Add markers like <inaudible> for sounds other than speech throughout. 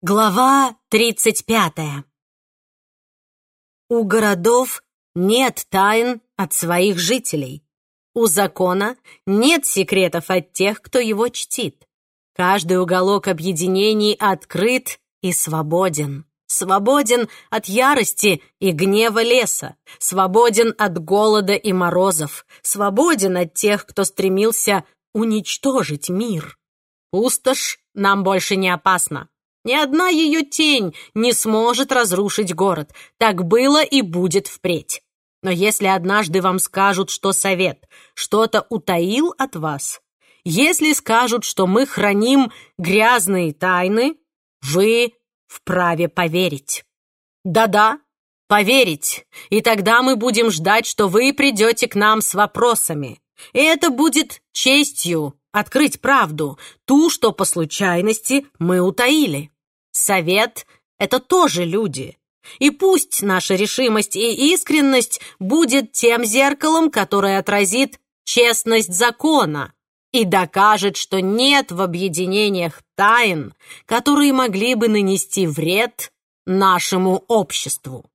Глава 35. У городов нет тайн от своих жителей. У закона нет секретов от тех, кто его чтит. Каждый уголок объединений открыт и свободен. Свободен от ярости и гнева леса, свободен от голода и морозов, свободен от тех, кто стремился уничтожить мир. Пустошь нам больше не опасна. Ни одна ее тень не сможет разрушить город. Так было и будет впредь. Но если однажды вам скажут, что совет что-то утаил от вас, если скажут, что мы храним грязные тайны, вы вправе поверить. Да-да, поверить. И тогда мы будем ждать, что вы придете к нам с вопросами. И это будет честью открыть правду, ту, что по случайности мы утаили. Совет — это тоже люди. И пусть наша решимость и искренность будет тем зеркалом, которое отразит честность закона и докажет, что нет в объединениях тайн, которые могли бы нанести вред нашему обществу.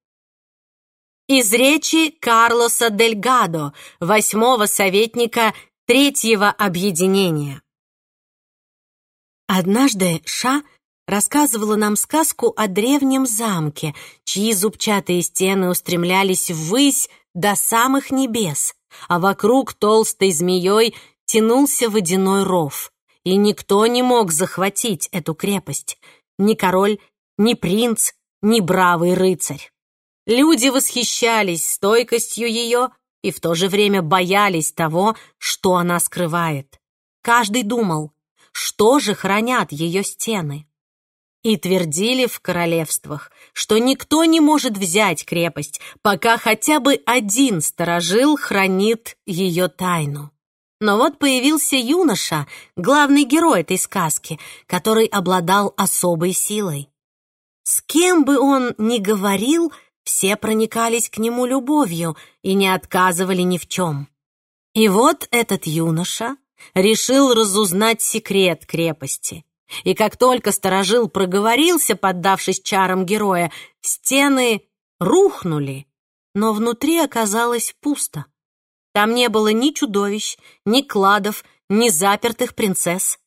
Из речи Карлоса Дельгадо, восьмого советника Третьего объединения. Однажды Ша рассказывала нам сказку о древнем замке, чьи зубчатые стены устремлялись ввысь до самых небес, а вокруг толстой змеей тянулся водяной ров. И никто не мог захватить эту крепость. Ни король, ни принц, ни бравый рыцарь. Люди восхищались стойкостью ее и в то же время боялись того, что она скрывает. Каждый думал, что же хранят ее стены и твердили в королевствах, что никто не может взять крепость, пока хотя бы один сторожил хранит ее тайну. Но вот появился юноша, главный герой этой сказки, который обладал особой силой. С кем бы он ни говорил, все проникались к нему любовью и не отказывали ни в чем. И вот этот юноша решил разузнать секрет крепости — и как только сторожил проговорился, поддавшись чарам героя, стены рухнули, но внутри оказалось пусто. Там не было ни чудовищ, ни кладов, ни запертых принцесс.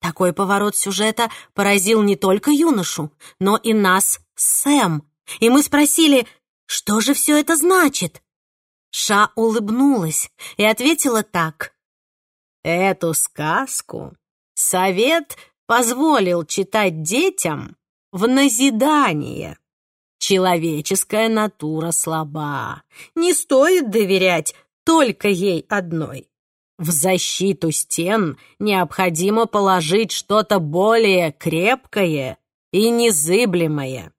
Такой поворот сюжета поразил не только юношу, но и нас Сэм. И мы спросили, что же все это значит? Ша улыбнулась и ответила так. «Эту сказку совет позволил читать детям в назидание. Человеческая натура слаба. Не стоит доверять только ей одной. В защиту стен необходимо положить что-то более крепкое и незыблемое.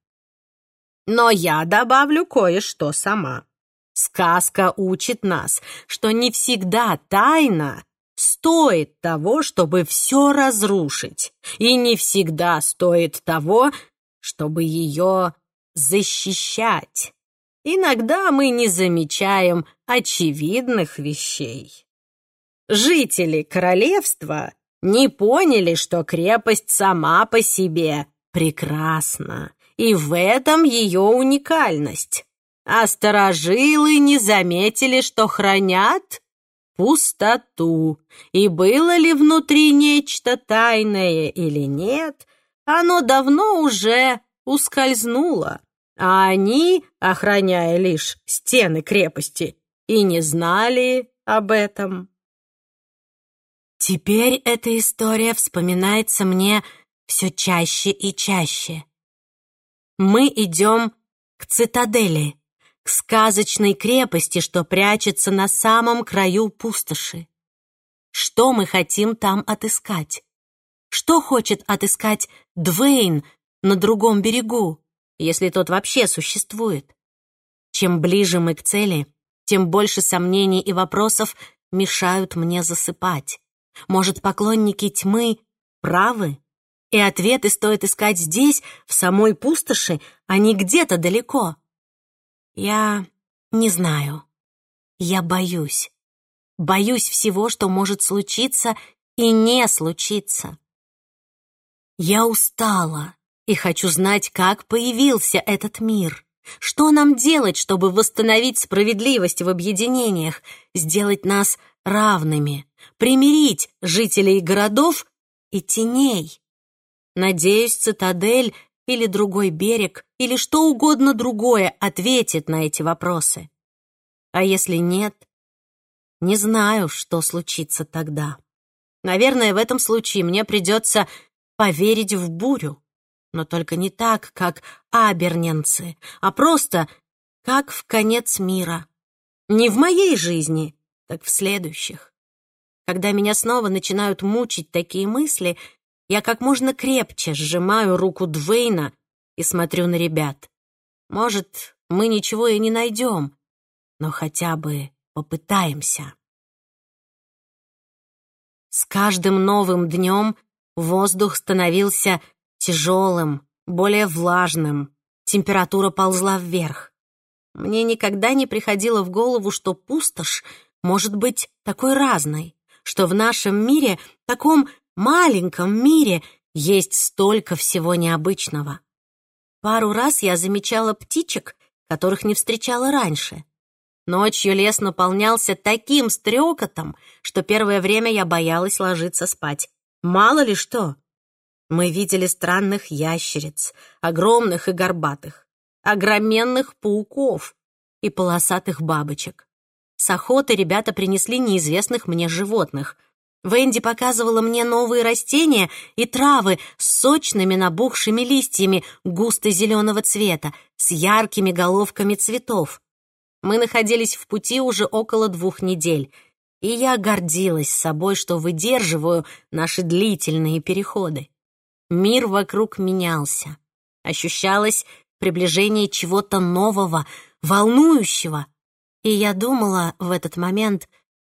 Но я добавлю кое-что сама. Сказка учит нас, что не всегда тайна стоит того, чтобы все разрушить, и не всегда стоит того, чтобы ее защищать. Иногда мы не замечаем очевидных вещей. Жители королевства не поняли, что крепость сама по себе прекрасна, и в этом ее уникальность. А сторожилы не заметили, что хранят пустоту, и было ли внутри нечто тайное или нет, оно давно уже ускользнуло, а они, охраняя лишь стены крепости, и не знали об этом. Теперь эта история вспоминается мне все чаще и чаще. Мы идем к цитадели, к сказочной крепости, что прячется на самом краю пустоши. Что мы хотим там отыскать? Что хочет отыскать Двейн на другом берегу, если тот вообще существует? Чем ближе мы к цели, тем больше сомнений и вопросов мешают мне засыпать. Может, поклонники тьмы правы? И ответы стоит искать здесь, в самой пустоши, а не где-то далеко. Я не знаю. Я боюсь. Боюсь всего, что может случиться и не случиться. Я устала И хочу знать, как появился этот мир. Что нам делать, чтобы восстановить справедливость в объединениях, сделать нас равными, примирить жителей городов и теней? Надеюсь, цитадель или другой берег, или что угодно другое ответит на эти вопросы. А если нет, не знаю, что случится тогда. Наверное, в этом случае мне придется поверить в бурю. Но только не так, как аберненцы, а просто как в конец мира. Не в моей жизни, так в следующих. Когда меня снова начинают мучить такие мысли, я как можно крепче сжимаю руку Двейна и смотрю на ребят. Может, мы ничего и не найдем, но хотя бы попытаемся. С каждым новым днем воздух становился тяжелым, более влажным. Температура ползла вверх. Мне никогда не приходило в голову, что пустошь может быть такой разной, что в нашем мире, таком маленьком мире, есть столько всего необычного. Пару раз я замечала птичек, которых не встречала раньше. Ночью лес наполнялся таким стрекотом, что первое время я боялась ложиться спать. Мало ли что. Мы видели странных ящериц, огромных и горбатых, огроменных пауков и полосатых бабочек. С охоты ребята принесли неизвестных мне животных. Венди показывала мне новые растения и травы с сочными набухшими листьями густо-зеленого цвета, с яркими головками цветов. Мы находились в пути уже около двух недель, и я гордилась собой, что выдерживаю наши длительные переходы. Мир вокруг менялся. Ощущалось приближение чего-то нового, волнующего. И я думала в этот момент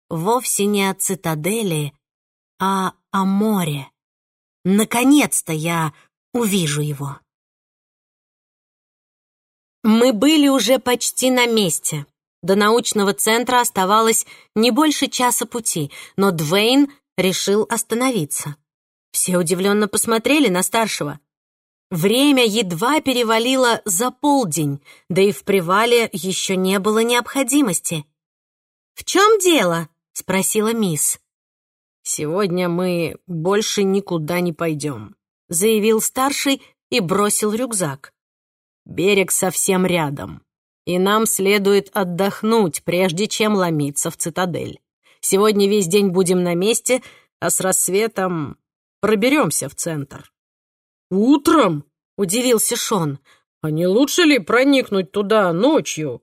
вовсе не о цитадели, а о море. Наконец-то я увижу его. Мы были уже почти на месте. До научного центра оставалось не больше часа пути, но Двейн решил остановиться. Все удивленно посмотрели на старшего. Время едва перевалило за полдень, да и в привале еще не было необходимости. «В чем дело?» — спросила мисс. «Сегодня мы больше никуда не пойдем», — заявил старший и бросил рюкзак. Берег совсем рядом, и нам следует отдохнуть, прежде чем ломиться в цитадель. Сегодня весь день будем на месте, а с рассветом проберемся в центр». «Утром?» — удивился Шон. «А не лучше ли проникнуть туда ночью?»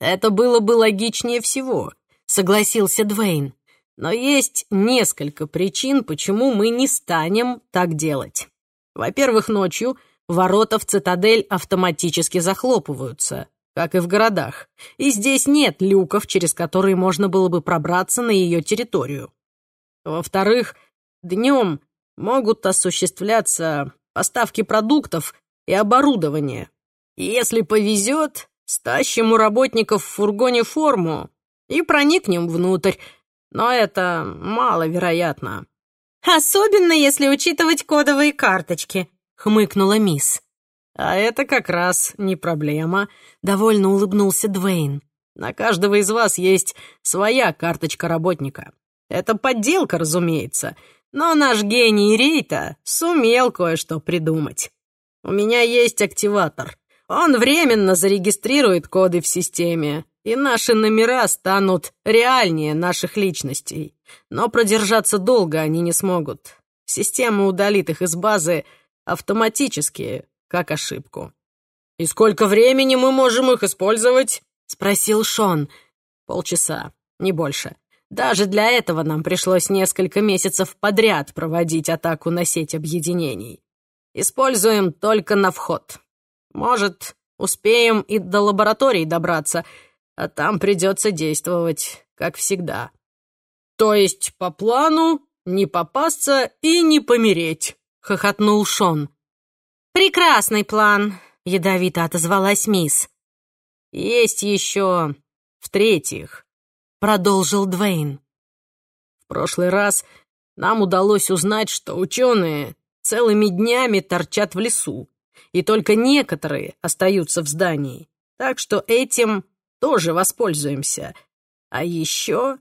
«Это было бы логичнее всего», — согласился Двейн. «Но есть несколько причин, почему мы не станем так делать. Во-первых, ночью Ворота в цитадель автоматически захлопываются, как и в городах, и здесь нет люков, через которые можно было бы пробраться на ее территорию. Во-вторых, днем могут осуществляться поставки продуктов и оборудования. если повезет, стащим у работников в фургоне форму и проникнем внутрь, но это маловероятно. Особенно если учитывать кодовые карточки, — хмыкнула мисс. «А это как раз не проблема», — довольно улыбнулся Двейн. «На каждого из вас есть своя карточка работника. Это подделка, разумеется, но наш гений Рейта сумел кое-что придумать. У меня есть активатор. Он временно зарегистрирует коды в системе, и наши номера станут реальнее наших личностей. Но продержаться долго они не смогут. Система удалит их из базы автоматически, как ошибку. «И сколько времени мы можем их использовать?» — спросил Шон. «Полчаса, не больше. Даже для этого нам пришлось несколько месяцев подряд проводить атаку на сеть объединений. Используем только на вход. Может, успеем и до лабораторий добраться, а там придется действовать, как всегда». «То есть по плану не попасться и не помереть?» — хохотнул Шон. «Прекрасный план», — ядовито отозвалась мисс. «Есть еще в-третьих», — продолжил Двейн. «В прошлый раз нам удалось узнать, что ученые целыми днями торчат в лесу, и только некоторые остаются в здании. Так что этим тоже воспользуемся. А еще...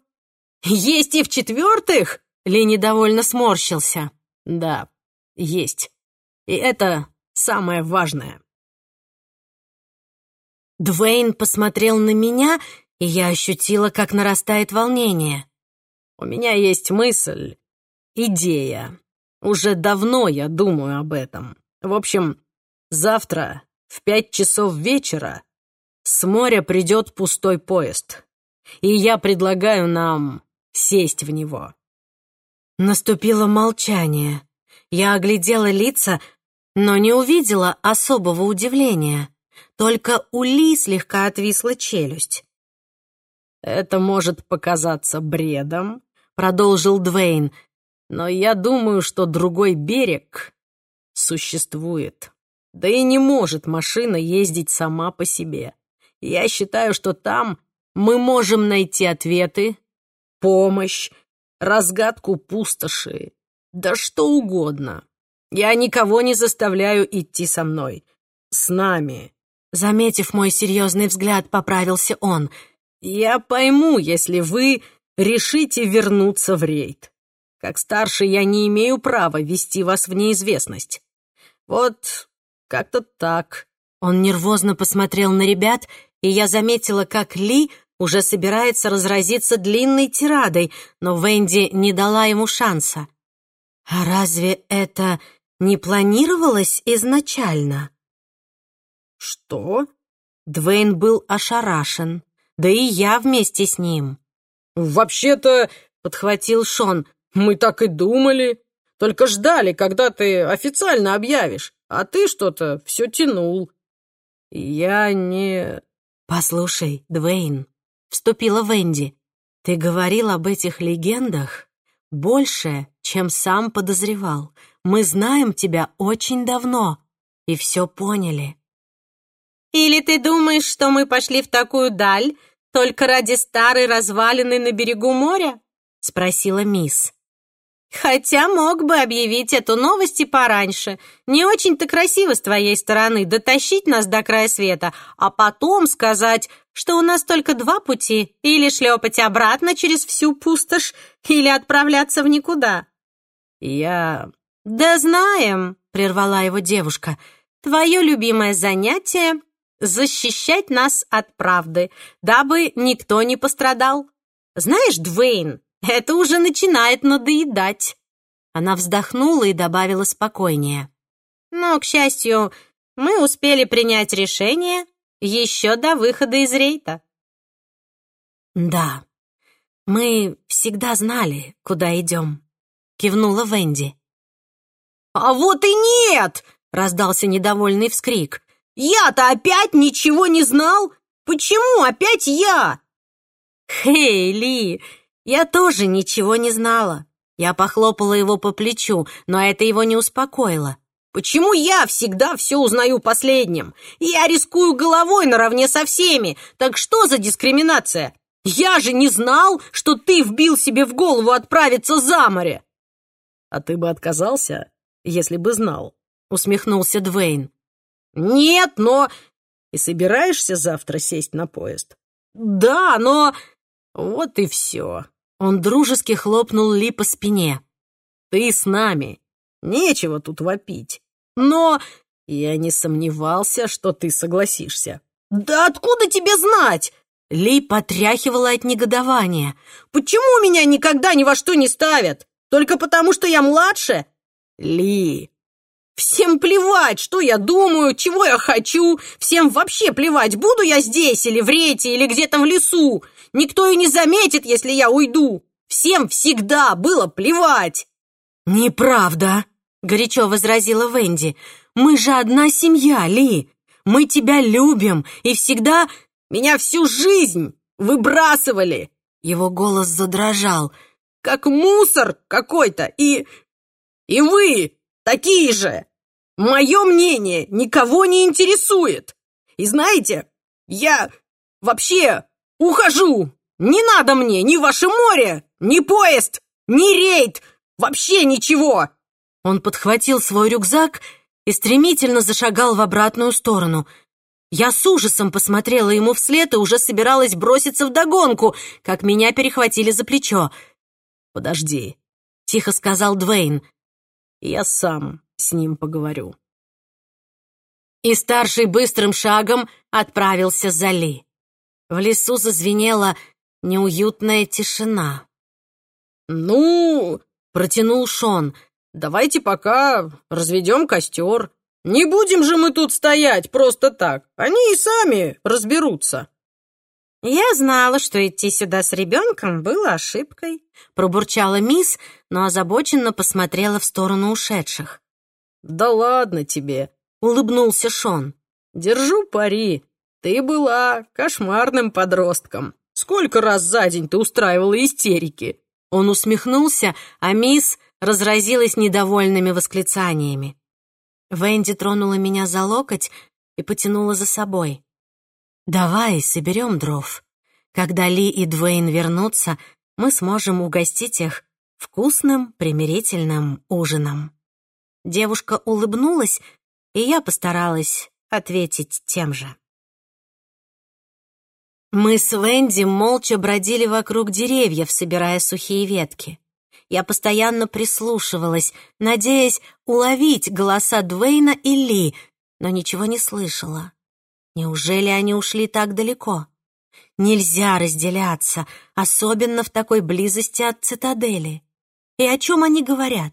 Есть и в-четвертых? Ли недовольно сморщился. Да, есть. И это самое важное. Двейн посмотрел на меня, и я ощутила, как нарастает волнение. У меня есть мысль, идея. Уже давно я думаю об этом. В общем, завтра в пять часов вечера с моря придет пустой поезд, и я предлагаю нам сесть в него». Наступило молчание. Я оглядела лица, но не увидела особого удивления. Только у Ли слегка отвисла челюсть. «Это может показаться бредом», — продолжил Двейн, «но я думаю, что другой берег существует. Да и не может машина ездить сама по себе. Я считаю, что там мы можем найти ответы, помощь, разгадку пустоши, да что угодно. Я никого не заставляю идти со мной. С нами. Заметив мой серьезный взгляд, поправился он. Я пойму, если вы решите вернуться в рейд. Как старший я не имею права вести вас в неизвестность. Вот как-то так. Он нервозно посмотрел на ребят, и я заметила, как Ли уже собирается разразиться длинной тирадой, но Венди не дала ему шанса. А разве это не планировалось изначально? Что? Двейн был ошарашен, да и я вместе с ним. «Вообще-то», — подхватил Шон, — «мы так и думали. Только ждали, когда ты официально объявишь, а ты что-то все тянул». «Я не...» «Послушай, Двейн», — вступила Венди, — «ты говорил об этих легендах больше, чем сам подозревал. Мы знаем тебя очень давно и все поняли». «Или ты думаешь, что мы пошли в такую даль только ради старой развалины на берегу моря?» — спросила мисс. Хотя мог бы объявить эту новость и пораньше. Не очень-то красиво с твоей стороны дотащить нас до края света, а потом сказать, что у нас только два пути, или шлепать обратно через всю пустошь, или отправляться в никуда. Я... Да знаем, прервала его девушка. Твое любимое занятие — защищать нас от правды, дабы никто не пострадал. Знаешь, Двейн, это уже начинает надоедать». Она вздохнула и добавила спокойнее. «Но, к счастью, мы успели принять решение еще до выхода из рейта». «Да, мы всегда знали, куда идем», — кивнула Венди. «А вот и нет!» — раздался недовольный вскрик. «Я-то опять ничего не знал! Почему опять я?» «Хей, Ли, я тоже ничего не знала. Я похлопала его по плечу, но это его не успокоило. «Почему я всегда все узнаю последним? Я рискую головой наравне со всеми. Так что за дискриминация? Я же не знал, что ты вбил себе в голову отправиться за море!» «А ты бы отказался, если бы знал?» — усмехнулся Двейн. «Нет, но...» «И собираешься завтра сесть на поезд?» «Да, но...» «Вот и все. Он дружески хлопнул Ли по спине. «Ты с нами. Нечего тут вопить. Но я не сомневался, что ты согласишься». «Да откуда тебе знать?» Ли потряхивала от негодования. «Почему меня никогда ни во что не ставят? Только потому, что я младше?» «Ли!» «Всем плевать, что я думаю, чего я хочу. Всем вообще плевать, буду я здесь или в рейте, или где-то в лесу. Никто и не заметит, если я уйду. Всем всегда было плевать!» «Неправда!» — горячо возразила Венди. «Мы же одна семья, Ли! Мы тебя любим и всегда...» «Меня всю жизнь выбрасывали!» Его голос задрожал. «Как мусор какой-то! И... и вы такие же! Мое мнение никого не интересует! И знаете, я вообще «Ухожу! Не надо мне ни ваше море, ни поезд, ни рейд, вообще ничего! Он подхватил свой рюкзак и стремительно зашагал в обратную сторону. Я с ужасом посмотрела ему вслед и уже собиралась броситься в догонку, как меня перехватили за плечо. «Подожди», — тихо сказал Двейн. «Я сам с ним поговорю». И старший быстрым шагом отправился за Ли. В лесу зазвенела неуютная тишина. «Ну...» — протянул Шон. «Давайте пока разведем костер. Не будем же мы тут стоять просто так. Они и сами разберутся». «Я знала, что идти сюда с ребенком было ошибкой», — пробурчала мисс, но озабоченно посмотрела в сторону ушедших. «Да ладно тебе», — улыбнулся Шон. «Держу пари. Ты была кошмарным подростком. Сколько раз за день ты устраивала истерики?» Он усмехнулся, а мисс разразилась недовольными восклицаниями. Венди тронула меня за локоть и потянула за собой. «Давай соберем дров. Когда Ли и Двейн вернутся, мы сможем угостить их вкусным примирительным ужином». Девушка улыбнулась, и я постаралась ответить тем же. Мы с Венди молча бродили вокруг деревьев, собирая сухие ветки. Я постоянно прислушивалась, надеясь уловить голоса Двейна и Ли, но ничего не слышала. Неужели они ушли так далеко? Нельзя разделяться, особенно в такой близости от цитадели. И о чем они говорят?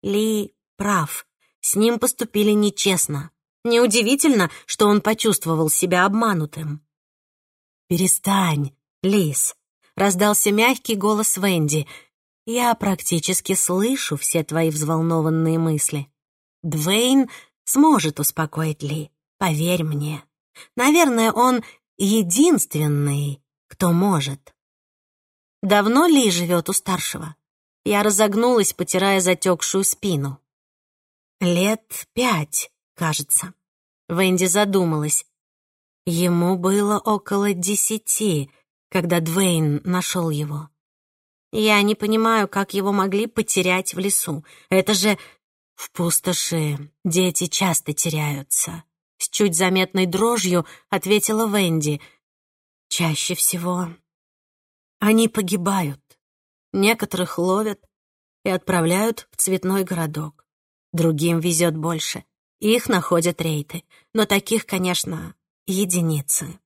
Ли прав, с ним поступили нечестно. Неудивительно, что он почувствовал себя обманутым. «Перестань, Лис», — раздался мягкий голос Венди. «Я практически слышу все твои взволнованные мысли. Двейн сможет успокоить Ли, поверь мне. Наверное, он единственный, кто может». «Давно Ли живет у старшего?» Я разогнулась, потирая затекшую спину. «Лет пять, кажется». Венди задумалась. Ему было около десяти, когда Двейн нашел его. Я не понимаю, как его могли потерять в лесу. Это же в пустоши дети часто теряются. С чуть заметной дрожью ответила Венди. Чаще всего они погибают. Некоторых ловят и отправляют в цветной городок. Другим везет больше. Их находят рейты. Но таких, конечно, единицы.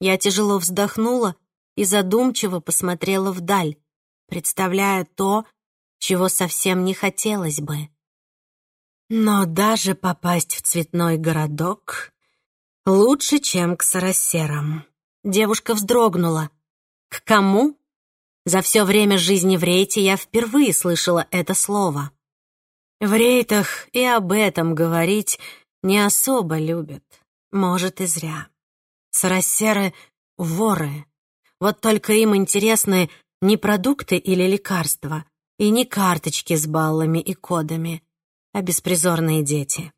Я тяжело вздохнула и задумчиво посмотрела вдаль, представляя то, чего совсем не хотелось бы. Но даже попасть в цветной городок лучше, чем к сарасерам. Девушка вздрогнула. К кому? За все время жизни в рейте я впервые слышала это слово. В рейтах и об этом говорить не особо любят. Может, и зря. Сарасеры — воры. Вот только им интересны не продукты или лекарства, и не карточки с баллами и кодами, а беспризорные дети.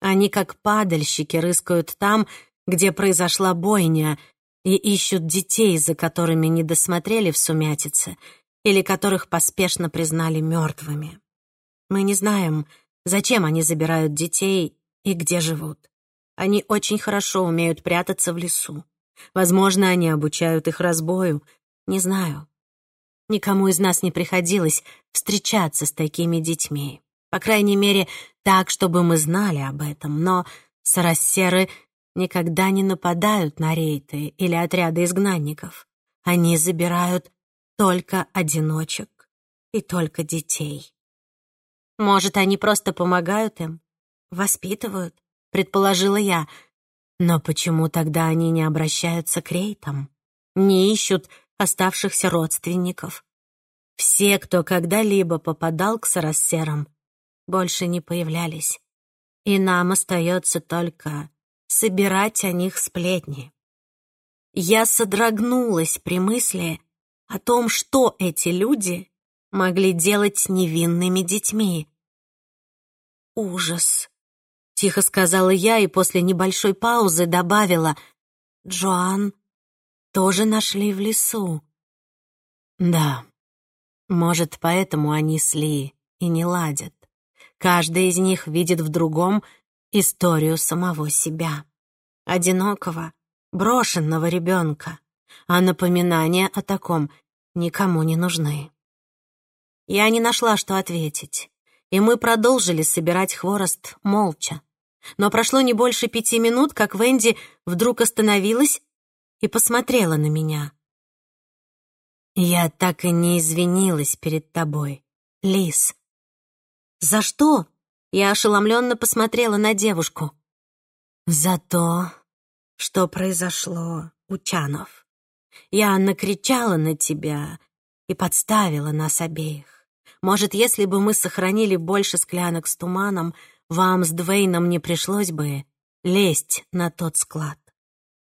Они, как падальщики, рыскают там, где произошла бойня, и ищут детей, за которыми не досмотрели в сумятице, или которых поспешно признали мертвыми. Мы не знаем, зачем они забирают детей и где живут. Они очень хорошо умеют прятаться в лесу. Возможно, они обучают их разбою. Не знаю. Никому из нас не приходилось встречаться с такими детьми. По крайней мере, так, чтобы мы знали об этом. Но сарассеры никогда не нападают на рейты или отряды изгнанников. Они забирают только одиночек и только детей. Может, они просто помогают им, воспитывают, предположила я. Но почему тогда они не обращаются к рейтам? Не ищут оставшихся родственников? Все, кто когда-либо попадал к сарассерам, больше не появлялись. И нам остается только собирать о них сплетни. Я содрогнулась при мысли о том, что эти люди могли делать с невинными детьми. Ужас. Тихо сказала я и после небольшой паузы добавила. Джоан тоже нашли в лесу. Да, может, поэтому они сли и не ладят. Каждый из них видит в другом историю самого себя. Одинокого, брошенного ребенка. А напоминания о таком никому не нужны. Я не нашла, что ответить, и мы продолжили собирать хворост молча. Но прошло не больше пяти минут, как Венди вдруг остановилась и посмотрела на меня. «Я так и не извинилась перед тобой, Лис». «За что?» Я ошеломленно посмотрела на девушку. «За то, что произошло, Учанов. Я накричала на тебя и подставила нас обеих. Может, если бы мы сохранили больше склянок с туманом, вам с Двейном не пришлось бы лезть на тот склад.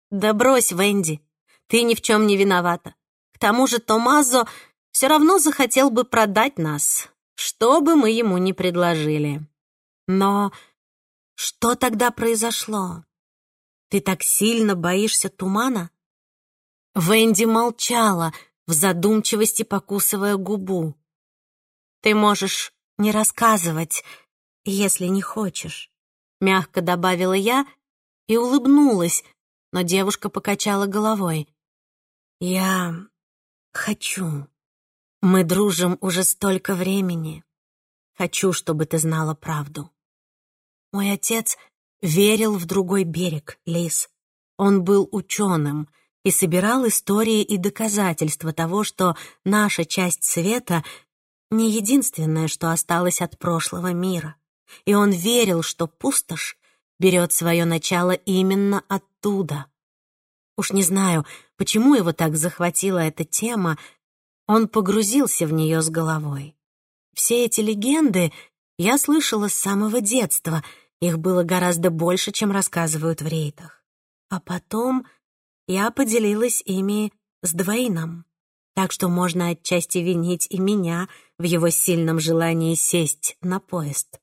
Да брось, Венди, ты ни в чем не виновата. К тому же Томазо все равно захотел бы продать нас, что бы мы ему ни предложили. Но что тогда произошло? Ты так сильно боишься тумана? Венди молчала, в задумчивости покусывая губу. Ты можешь не рассказывать, если не хочешь, мягко добавила я и улыбнулась, но девушка покачала головой. Я хочу. Мы дружим уже столько времени. Хочу, чтобы ты знала правду. Мой отец верил в другой берег, Лис. Он был ученым и собирал истории и доказательства того, что наша часть света не единственное, что осталось от прошлого мира. И он верил, что пустошь берет свое начало именно оттуда. Уж не знаю, почему его так захватила эта тема, он погрузился в нее с головой. Все эти легенды я слышала с самого детства, их было гораздо больше, чем рассказывают в рейтах. А потом я поделилась ими с Двейном, так что можно отчасти винить и меня в его сильном желании сесть на поезд.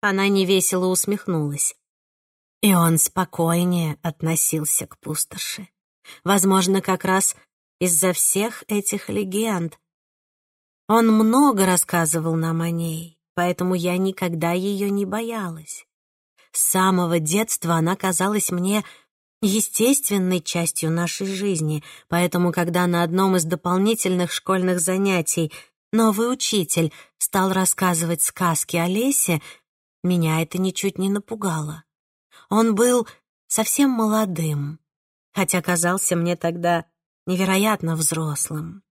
Она невесело усмехнулась. И он спокойнее относился к пустоши. Возможно, как раз из-за всех этих легенд. Он много рассказывал нам о ней, поэтому я никогда ее не боялась. С самого детства она казалась мне естественной частью нашей жизни, поэтому, когда на одном из дополнительных школьных занятий новый учитель стал рассказывать сказки о лесе, меня это ничуть не напугало. Он был совсем молодым, хотя казался мне тогда невероятно взрослым.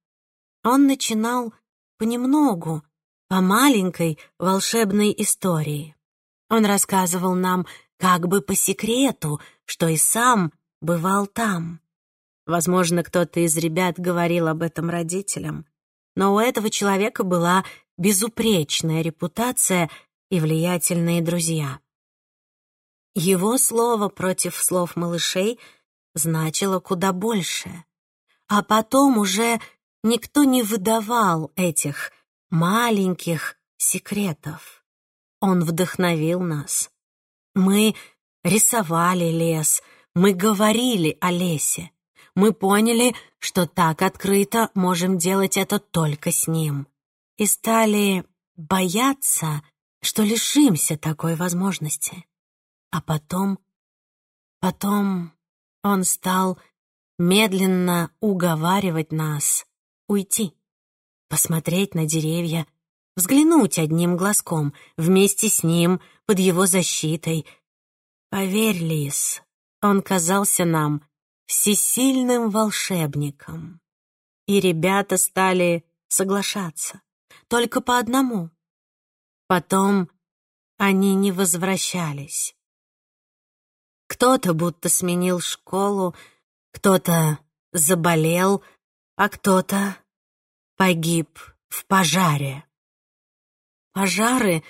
Он начинал понемногу, по маленькой волшебной истории. Он рассказывал нам как бы по секрету, что и сам бывал там. Возможно, кто-то из ребят говорил об этом родителям, но у этого человека была безупречная репутация и влиятельные друзья. Его слово против слов малышей значило куда больше. А потом уже никто не выдавал этих маленьких секретов. Он вдохновил нас. Мы рисовали лес, мы говорили о лесе. Мы поняли, что так открыто можем делать это только с ним. И стали бояться, что лишимся такой возможности. А потом... Потом он стал медленно уговаривать нас уйти, посмотреть на деревья, взглянуть одним глазком, вместе с ним, под его защитой. Поверь, Лис, он казался нам всесильным волшебником. И ребята стали соглашаться, только по одному. Потом они не возвращались. Кто-то будто сменил школу, кто-то заболел, а кто-то погиб в пожаре. Пожары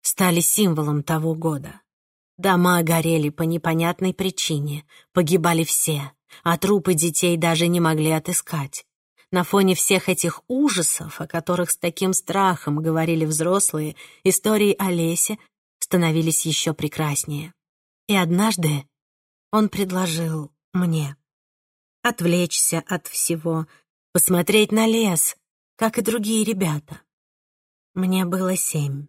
стали символом того года. Дома горели по непонятной причине, погибали все, а трупы детей даже не могли отыскать. На фоне всех этих ужасов, о которых с таким страхом говорили взрослые, истории о лесе становились еще прекраснее. И однажды он предложил мне отвлечься от всего, посмотреть на лес, как и другие ребята. Мне было семь.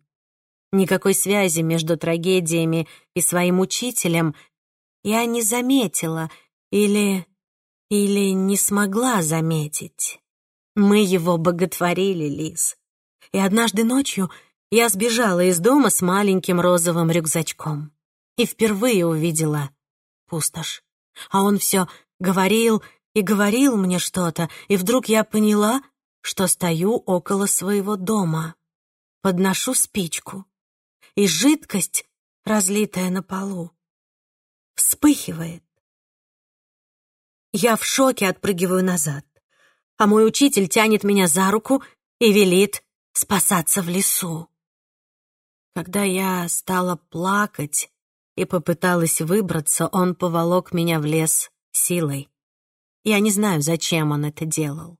никакой связи между трагедиями и своим учителем, я не заметила или... или не смогла заметить. Мы его боготворили, Лиз. И однажды ночью я сбежала из дома с маленьким розовым рюкзачком и впервые увидела пустошь. А он все говорил и говорил мне что-то, и вдруг я поняла, что стою около своего дома. Подношу спичку, и жидкость, разлитая на полу, вспыхивает. Я в шоке отпрыгиваю назад, а мой учитель тянет меня за руку и велит спасаться в лесу. Когда я стала плакать и попыталась выбраться, он поволок меня в лес силой. Я не знаю, зачем он это делал.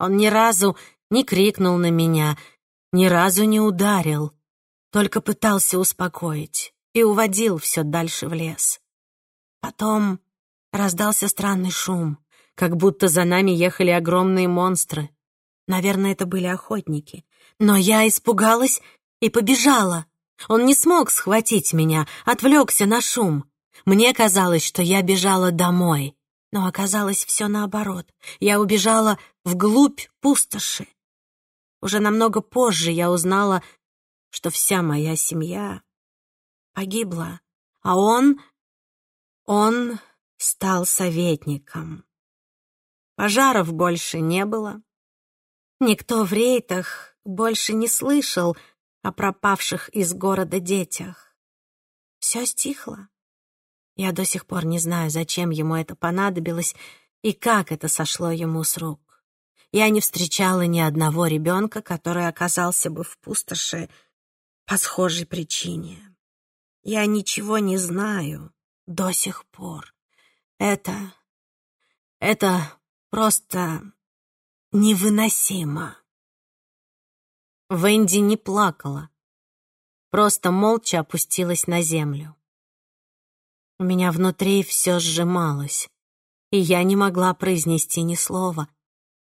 Он ни разу не крикнул на меня, ни разу не ударил, только пытался успокоить и уводил все дальше в лес. Потом раздался странный шум, как будто за нами ехали огромные монстры. Наверное, это были охотники. Но я испугалась и побежала. Он не смог схватить меня, отвлекся на шум. Мне казалось, что я бежала домой, но оказалось все наоборот. Я убежала вглубь пустоши. Уже намного позже я узнала, что вся моя семья погибла, а он... он стал советником. Пожаров больше не было. Никто в рейтах больше не слышал о пропавших из города детях. Все стихло. Я до сих пор не знаю, зачем ему это понадобилось и как это сошло ему с рук. Я не встречала ни одного ребенка, который оказался бы в пустоши по схожей причине. Я ничего не знаю до сих пор. Это... это просто невыносимо. Венди не плакала, просто молча опустилась на землю. У меня внутри все сжималось, и я не могла произнести ни слова.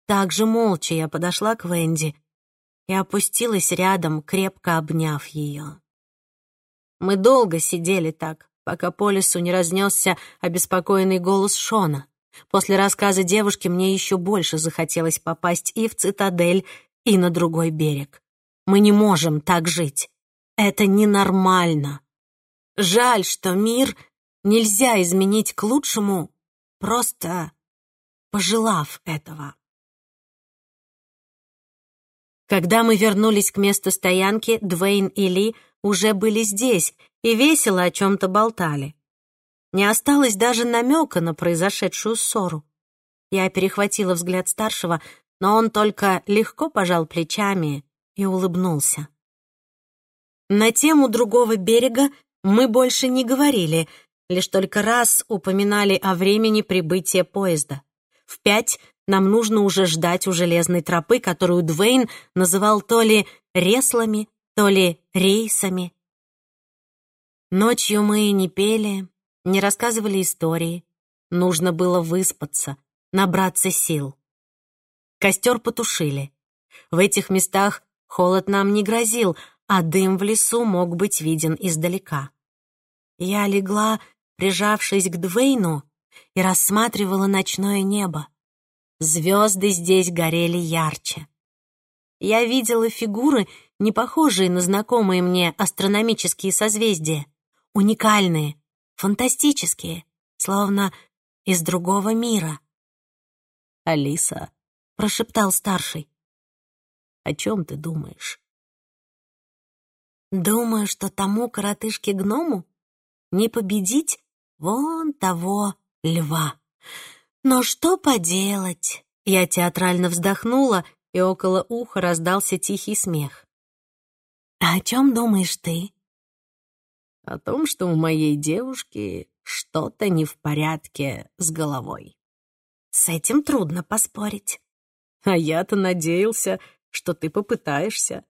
Так же молча я подошла к Венди и опустилась рядом, крепко обняв ее. Мы долго сидели так, пока по лесу не разнесся обеспокоенный голос Шона. После рассказа девушки мне еще больше захотелось попасть и в цитадель, и на другой берег. Мы не можем так жить. Это ненормально. Жаль, что мир нельзя изменить к лучшему, просто пожелав этого. Когда мы вернулись к месту стоянки, Двейн и Ли уже были здесь и весело о чем-то болтали. Не осталось даже намека на произошедшую ссору. Я перехватила взгляд старшего, но он только легко пожал плечами и улыбнулся. На тему другого берега мы больше не говорили, лишь только раз упоминали о времени прибытия поезда. В пять нам нужно уже ждать у железной тропы, которую Двейн называл то ли реслами, то ли рейсами. Ночью мы не пели, не рассказывали истории. Нужно было выспаться, набраться сил. Костер потушили. В этих местах холод нам не грозил, а дым в лесу мог быть виден издалека. Я легла, прижавшись к Двейну, и рассматривала ночное небо. Звезды здесь горели ярче. Я видела фигуры, не похожие на знакомые мне астрономические созвездия, уникальные, фантастические, словно из другого мира. «Алиса», — прошептал старший, — «о чем ты думаешь?» «Думаю, что тому коротышке-гному не победить вон того льва. Но что поделать?» Я театрально вздохнула, и около уха раздался тихий смех. «А о чем думаешь ты?» о том, что у моей девушки что-то не в порядке с головой. С этим трудно поспорить. А я-то надеялся, что ты попытаешься.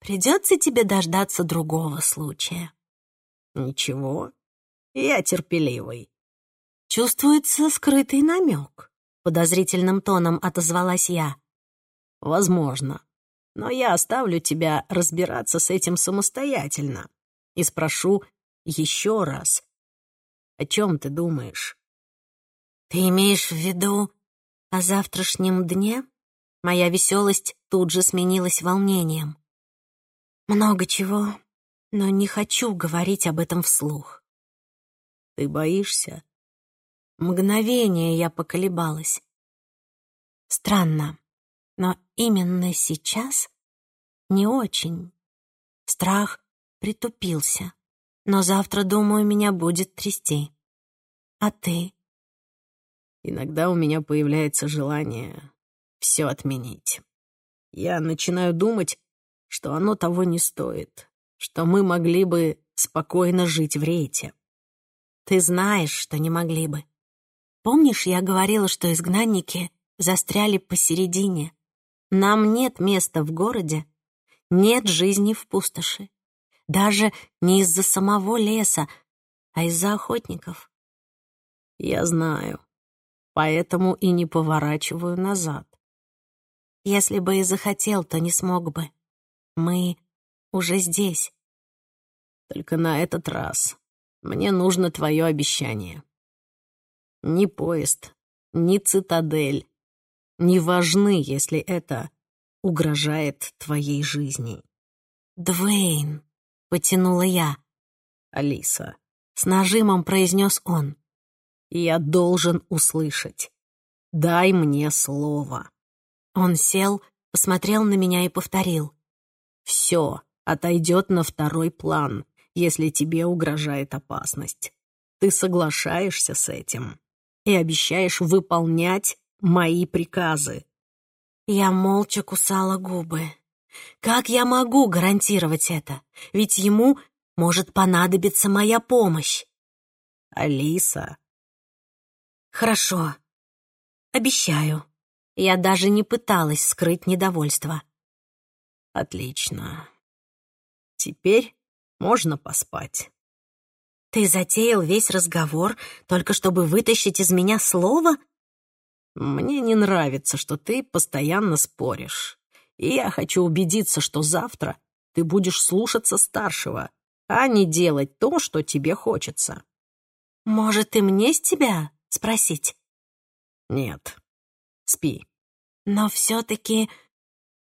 Придется тебе дождаться другого случая. Ничего, я терпеливый. Чувствуется скрытый намек. Подозрительным тоном отозвалась я. Возможно. Но я оставлю тебя разбираться с этим самостоятельно и спрошу еще раз. О чем ты думаешь? Ты имеешь в виду о завтрашнем дне? Моя веселость тут же сменилась волнением. Много чего, но не хочу говорить об этом вслух. Ты боишься? Мгновение я поколебалась. Странно, но именно сейчас не очень. Страх притупился, но завтра, думаю, меня будет трясти. А ты? Иногда у меня появляется желание все отменить. Я начинаю думать, что оно того не стоит, что мы могли бы спокойно жить в рейте. Ты знаешь, что не могли бы. Помнишь, я говорила, что изгнанники застряли посередине? Нам нет места в городе, нет жизни в пустоши. Даже не из-за самого леса, а из-за охотников. Я знаю, поэтому и не поворачиваю назад. Если бы и захотел, то не смог бы. Мы уже здесь. Только на этот раз мне нужно твое обещание. Ни поезд, ни цитадель не важны, если это угрожает твоей жизни. «Двейн», — потянула я. «Алиса», — с нажимом произнес он. «Я должен услышать. Дай мне слово». Он сел, посмотрел на меня и повторил. «Все отойдет на второй план, если тебе угрожает опасность. Ты соглашаешься с этим и обещаешь выполнять мои приказы». Я молча кусала губы. Как я могу гарантировать это? Ведь ему может понадобиться моя помощь. Алиса. Хорошо. Обещаю. Я даже не пыталась скрыть недовольство. Отлично. Теперь можно поспать. Ты затеял весь разговор, только чтобы вытащить из меня слово? Мне не нравится, что ты постоянно споришь. И я хочу убедиться, что завтра ты будешь слушаться старшего, а не делать то, что тебе хочется. Может, и мне с тебя спросить? Нет. Спи. Но все-таки...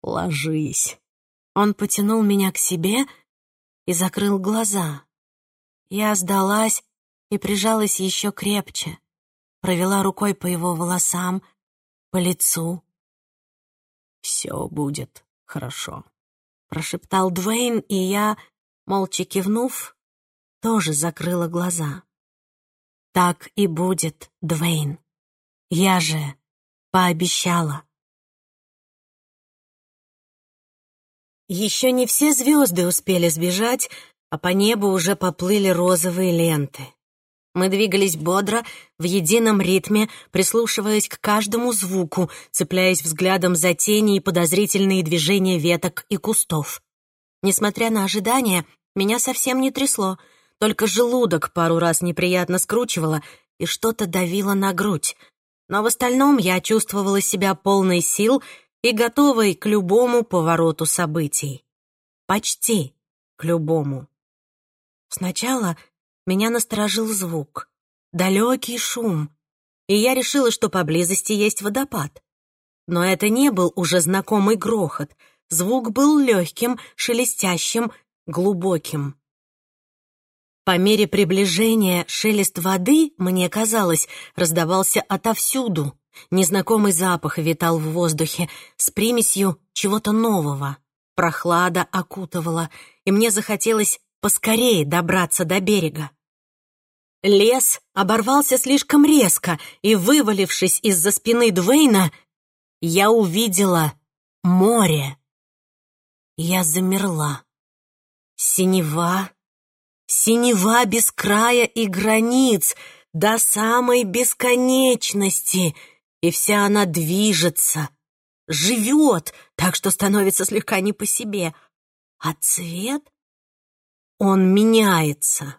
Ложись. Он потянул меня к себе и закрыл глаза. Я сдалась и прижалась еще крепче провела рукой по его волосам, по лицу. «Все будет хорошо», — прошептал Двейн, и я, молча кивнув, тоже закрыла глаза. «Так и будет, Двейн. Я же пообещала». Еще не все звезды успели сбежать, а по небу уже поплыли розовые ленты. Мы двигались бодро, в едином ритме, прислушиваясь к каждому звуку, цепляясь взглядом за тени и подозрительные движения веток и кустов. Несмотря на ожидания, меня совсем не трясло, только желудок пару раз неприятно скручивало и что-то давило на грудь. Но в остальном я чувствовала себя полной сил и готовой к любому повороту событий. Почти к любому. Сначала меня насторожил звук. Далекий шум. И я решила, что поблизости есть водопад. Но это не был уже знакомый грохот. Звук был легким, шелестящим, глубоким. По мере приближения шелест воды, мне казалось, раздавался отовсюду. Незнакомый запах витал в воздухе с примесью чего-то нового. Прохлада окутывала, и мне захотелось поскорее добраться до берега. Лес оборвался слишком резко, и, вывалившись из-за спины Двейна, я увидела море. Я замерла. Синева, синева без края и границ, до самой бесконечности, и вся она движется, живет, так что становится слегка не по себе. А цвет он меняется.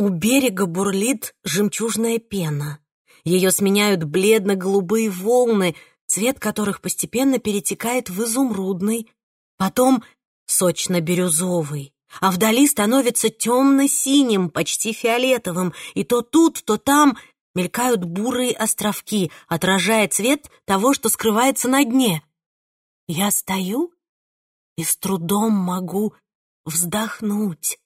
У берега бурлит жемчужная пена. Ее сменяют бледно-голубые волны, цвет которых постепенно перетекает в изумрудный, потом сочно-бирюзовый, а вдали становится темно-синим, почти фиолетовым, и то тут, то там мелькают бурые островки, отражая цвет того, что скрывается на дне. Я стою и с трудом могу вздохнуть.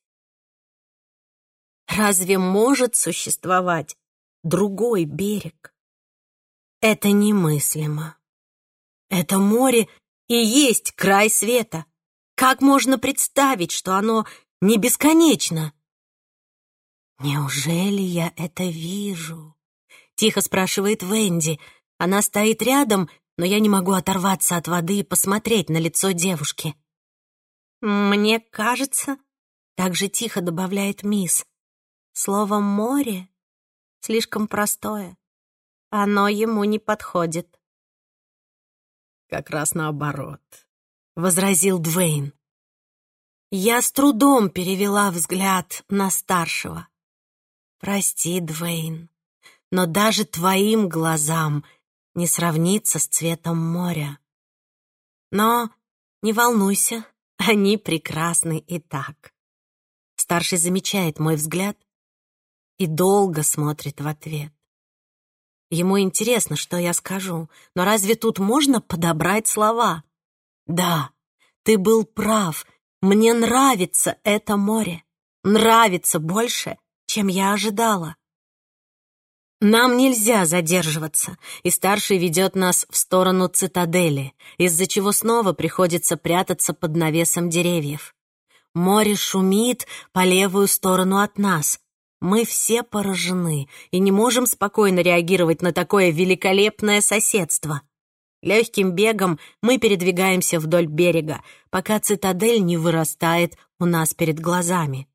Разве может существовать другой берег? Это немыслимо. Это море и есть край света. Как можно представить, что оно не бесконечно? «Неужели я это вижу?» — тихо спрашивает Венди. Она стоит рядом, но я не могу оторваться от воды и посмотреть на лицо девушки. «Мне кажется...» — так же тихо добавляет мисс. «Слово «море» слишком простое. Оно ему не подходит». «Как раз наоборот», — возразил Двейн. Я с трудом перевела взгляд на старшего. «Прости, Двейн, но даже твоим глазам не сравнится с цветом моря. Но не волнуйся, <laughs> они прекрасны и так». Старший замечает мой взгляд и долго смотрит в ответ. Ему интересно, что я скажу, но разве тут можно подобрать слова? Да, ты был прав. Мне нравится это море. Нравится больше, чем я ожидала. Нам нельзя задерживаться, и старший ведет нас в сторону цитадели, из-за чего снова приходится прятаться под навесом деревьев. Море шумит по левую сторону от нас. Мы все поражены и не можем спокойно реагировать на такое великолепное соседство. Легким бегом мы передвигаемся вдоль берега, пока цитадель не вырастает у нас перед глазами.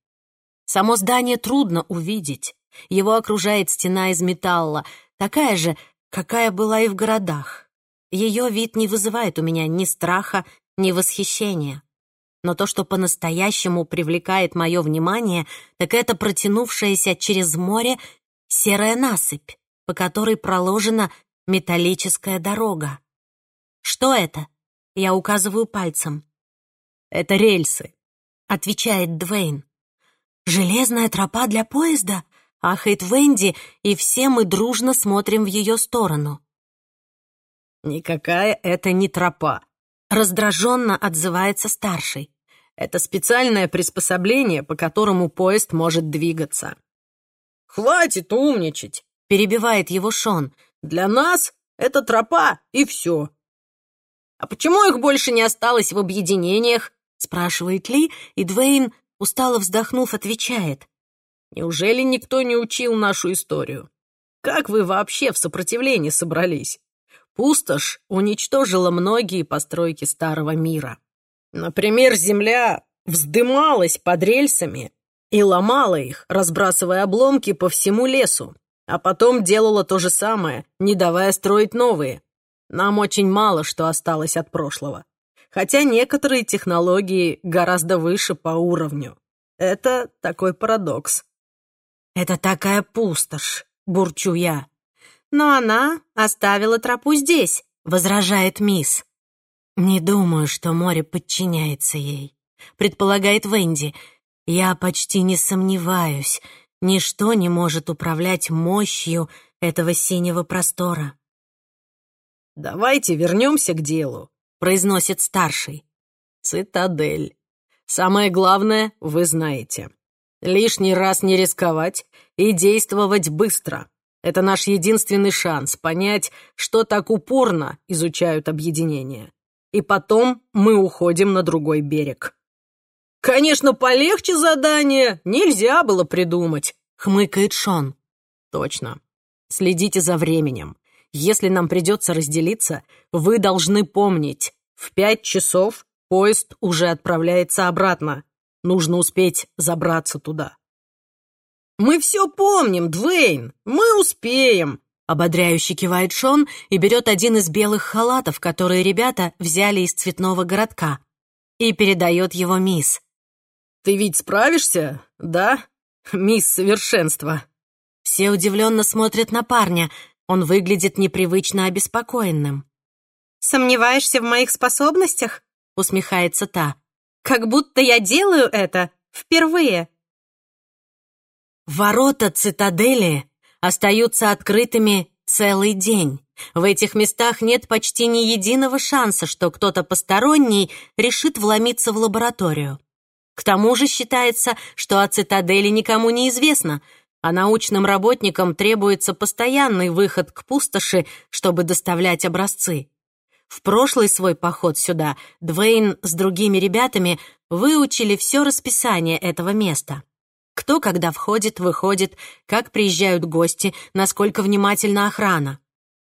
Само здание трудно увидеть. Его окружает стена из металла, такая же, какая была и в городах. Ее вид не вызывает у меня ни страха, ни восхищения. Но то, что по-настоящему привлекает мое внимание, так это протянувшаяся через море серая насыпь, по которой проложена металлическая дорога. «Что это?» — я указываю пальцем. «Это рельсы», — отвечает Двейн. «Железная тропа для поезда?» — ахает Венди, и все мы дружно смотрим в ее сторону. «Никакая это не тропа», — раздраженно отзывается старший. «Это специальное приспособление, по которому поезд может двигаться». «Хватит умничать», — перебивает его Шон. «Для нас это тропа, и все. «А почему их больше не осталось в объединениях?» — спрашивает Ли, и Двейн, устало вздохнув, отвечает. «Неужели никто не учил нашу историю? Как вы вообще в сопротивлении собрались? Пустошь уничтожила многие постройки Старого Мира. Например, земля вздымалась под рельсами и ломала их, разбрасывая обломки по всему лесу, а потом делала то же самое, не давая строить новые. Нам очень мало что осталось от прошлого. Хотя некоторые технологии гораздо выше по уровню. Это такой парадокс. «Это такая пустошь», — бурчу я. «Но она оставила тропу здесь», — возражает мисс. «Не думаю, что море подчиняется ей», — предполагает Венди. «Я почти не сомневаюсь. Ничто не может управлять мощью этого синего простора». «Давайте вернемся к делу», — произносит старший. «Цитадель. Самое главное, вы знаете. Лишний раз не рисковать и действовать быстро. Это наш единственный шанс понять, что так упорно изучают объединение. И потом мы уходим на другой берег». «Конечно, полегче задание нельзя было придумать», — хмыкает Шон. «Точно. Следите за временем. Если нам придется разделиться, вы должны помнить, в пять часов поезд уже отправляется обратно. Нужно успеть забраться туда. «Мы все помним, Двейн! Мы успеем!» Ободряюще кивает Шон и берет один из белых халатов, которые ребята взяли из цветного городка, и передает его мисс. «Ты ведь справишься, да, мисс Совершенство?» Все удивленно смотрят на парня, он выглядит непривычно обеспокоенным. «Сомневаешься в моих способностях?» — усмехается та. «Как будто я делаю это впервые». Ворота цитадели остаются открытыми целый день. В этих местах нет почти ни единого шанса, что кто-то посторонний решит вломиться в лабораторию. К тому же считается, что о цитадели никому не известно, а научным работникам требуется постоянный выход к пустоши, чтобы доставлять образцы. В прошлый свой поход сюда Двейн с другими ребятами выучили все расписание этого места. Кто когда входит, выходит, как приезжают гости, насколько внимательна охрана.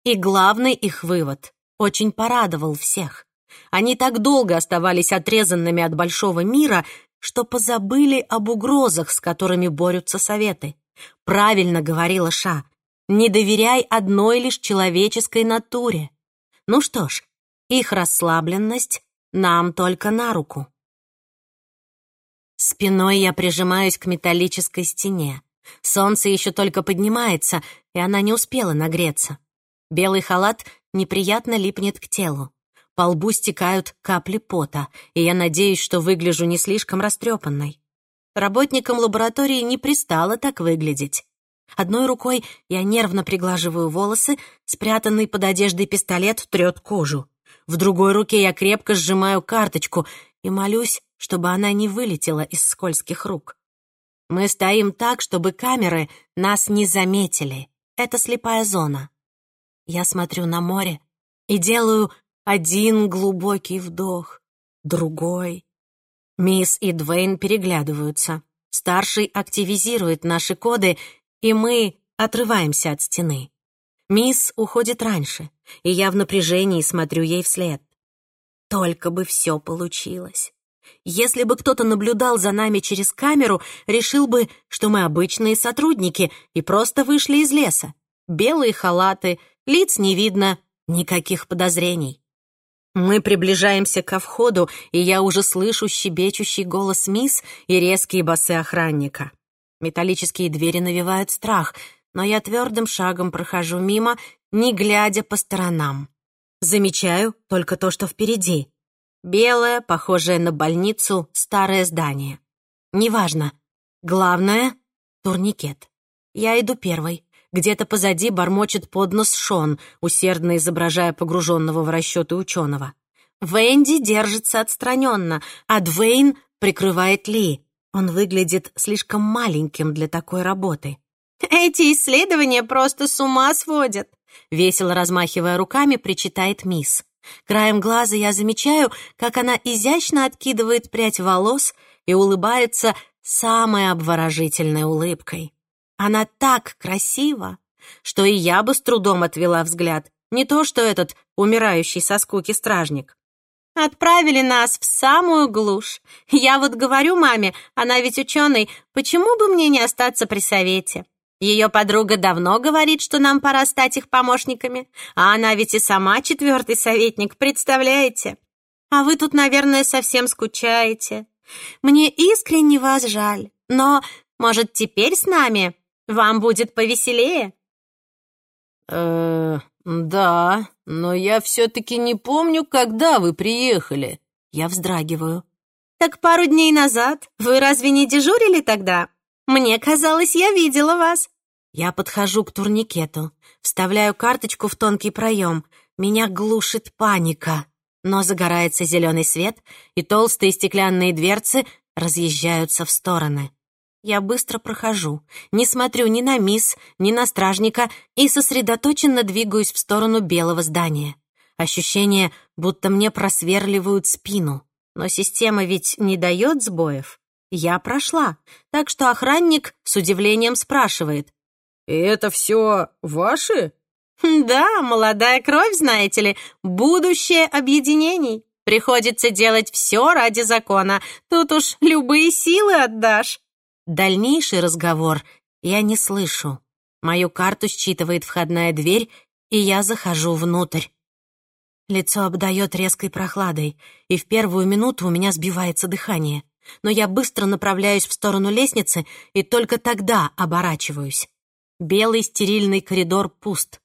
И главный их вывод очень порадовал всех. Они так долго оставались отрезанными от большого мира, что позабыли об угрозах, с которыми борются советы. Правильно говорила Ша, не доверяй одной лишь человеческой натуре. Ну что ж, их расслабленность нам только на руку. Спиной я прижимаюсь к металлической стене. Солнце еще только поднимается, и она не успела нагреться. Белый халат неприятно липнет к телу. По лбу стекают капли пота, и я надеюсь, что выгляжу не слишком растрепанной. Работникам лаборатории не пристало так выглядеть. Одной рукой я нервно приглаживаю волосы, спрятанный под одеждой пистолет трет кожу. В другой руке я крепко сжимаю карточку и молюсь, чтобы она не вылетела из скользких рук. Мы стоим так, чтобы камеры нас не заметили. Это слепая зона. Я смотрю на море и делаю один глубокий вдох, другой. Мисс и Двейн переглядываются. Старший активизирует наши коды, и мы отрываемся от стены. Мисс уходит раньше, и я в напряжении смотрю ей вслед. Только бы все получилось. Если бы кто-то наблюдал за нами через камеру, решил бы, что мы обычные сотрудники и просто вышли из леса. Белые халаты, лиц не видно, никаких подозрений. Мы приближаемся ко входу, и я уже слышу щебечущий голос мисс и резкие басы охранника. Металлические двери навевают страх, но я твердым шагом прохожу мимо, не глядя по сторонам. Замечаю только то, что впереди. Белое, похожее на больницу, старое здание. Неважно. Главное — турникет. Я иду первой. Где-то позади бормочет под нос Шон, усердно изображая погруженного в расчеты ученого. Венди держится отстраненно, а Двейн прикрывает Ли. Он выглядит слишком маленьким для такой работы. «Эти исследования просто с ума сводят», — весело размахивая руками, причитает мисс. Краем глаза я замечаю, как она изящно откидывает прядь волос и улыбается самой обворожительной улыбкой. Она так красива, что и я бы с трудом отвела взгляд, не то что этот умирающий со скуки стражник. Отправили нас в самую глушь. Я вот говорю маме, она ведь ученый, почему бы мне не остаться при совете? Ее подруга давно говорит, что нам пора стать их помощниками, а она ведь и сама четвертый советник, представляете? А вы тут, наверное, совсем скучаете. Мне искренне вас жаль, но, может, теперь с нами вам будет повеселее?» «Э, да, но я все-таки не помню, когда вы приехали». Я вздрагиваю. «Так пару дней назад. Вы разве не дежурили тогда? Мне казалось, я видела вас». Я подхожу к турникету, вставляю карточку в тонкий проем. Меня глушит паника. Но загорается зеленый свет, и толстые стеклянные дверцы разъезжаются в стороны. Я быстро прохожу, не смотрю ни на мисс, ни на стражника и сосредоточенно двигаюсь в сторону белого здания. Ощущение, будто мне просверливают спину. Но система ведь не дает сбоев. Я прошла, так что охранник с удивлением спрашивает. «И это все ваши?» «Да, молодая кровь, знаете ли, будущее объединений. Приходится делать все ради закона. Тут уж любые силы отдашь». Дальнейший разговор я не слышу. Мою карту считывает входная дверь, и я захожу внутрь. Лицо обдает резкой прохладой, и в первую минуту у меня сбивается дыхание. Но я быстро направляюсь в сторону лестницы и только тогда оборачиваюсь. Белый стерильный коридор пуст.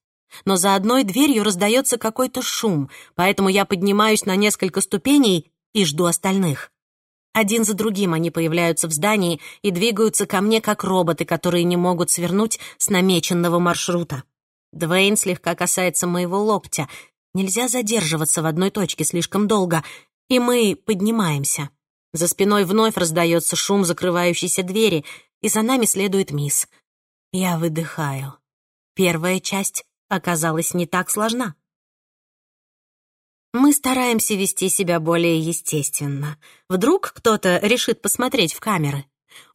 Но за одной дверью раздается какой-то шум, поэтому я поднимаюсь на несколько ступеней и жду остальных. Один за другим они появляются в здании и двигаются ко мне, как роботы, которые не могут свернуть с намеченного маршрута. Двейн слегка касается моего локтя. Нельзя задерживаться в одной точке слишком долго, и мы поднимаемся. За спиной вновь раздается шум закрывающейся двери, и за нами следует мисс. Я выдыхаю. Первая часть оказалась не так сложна. Мы стараемся вести себя более естественно. Вдруг кто-то решит посмотреть в камеры.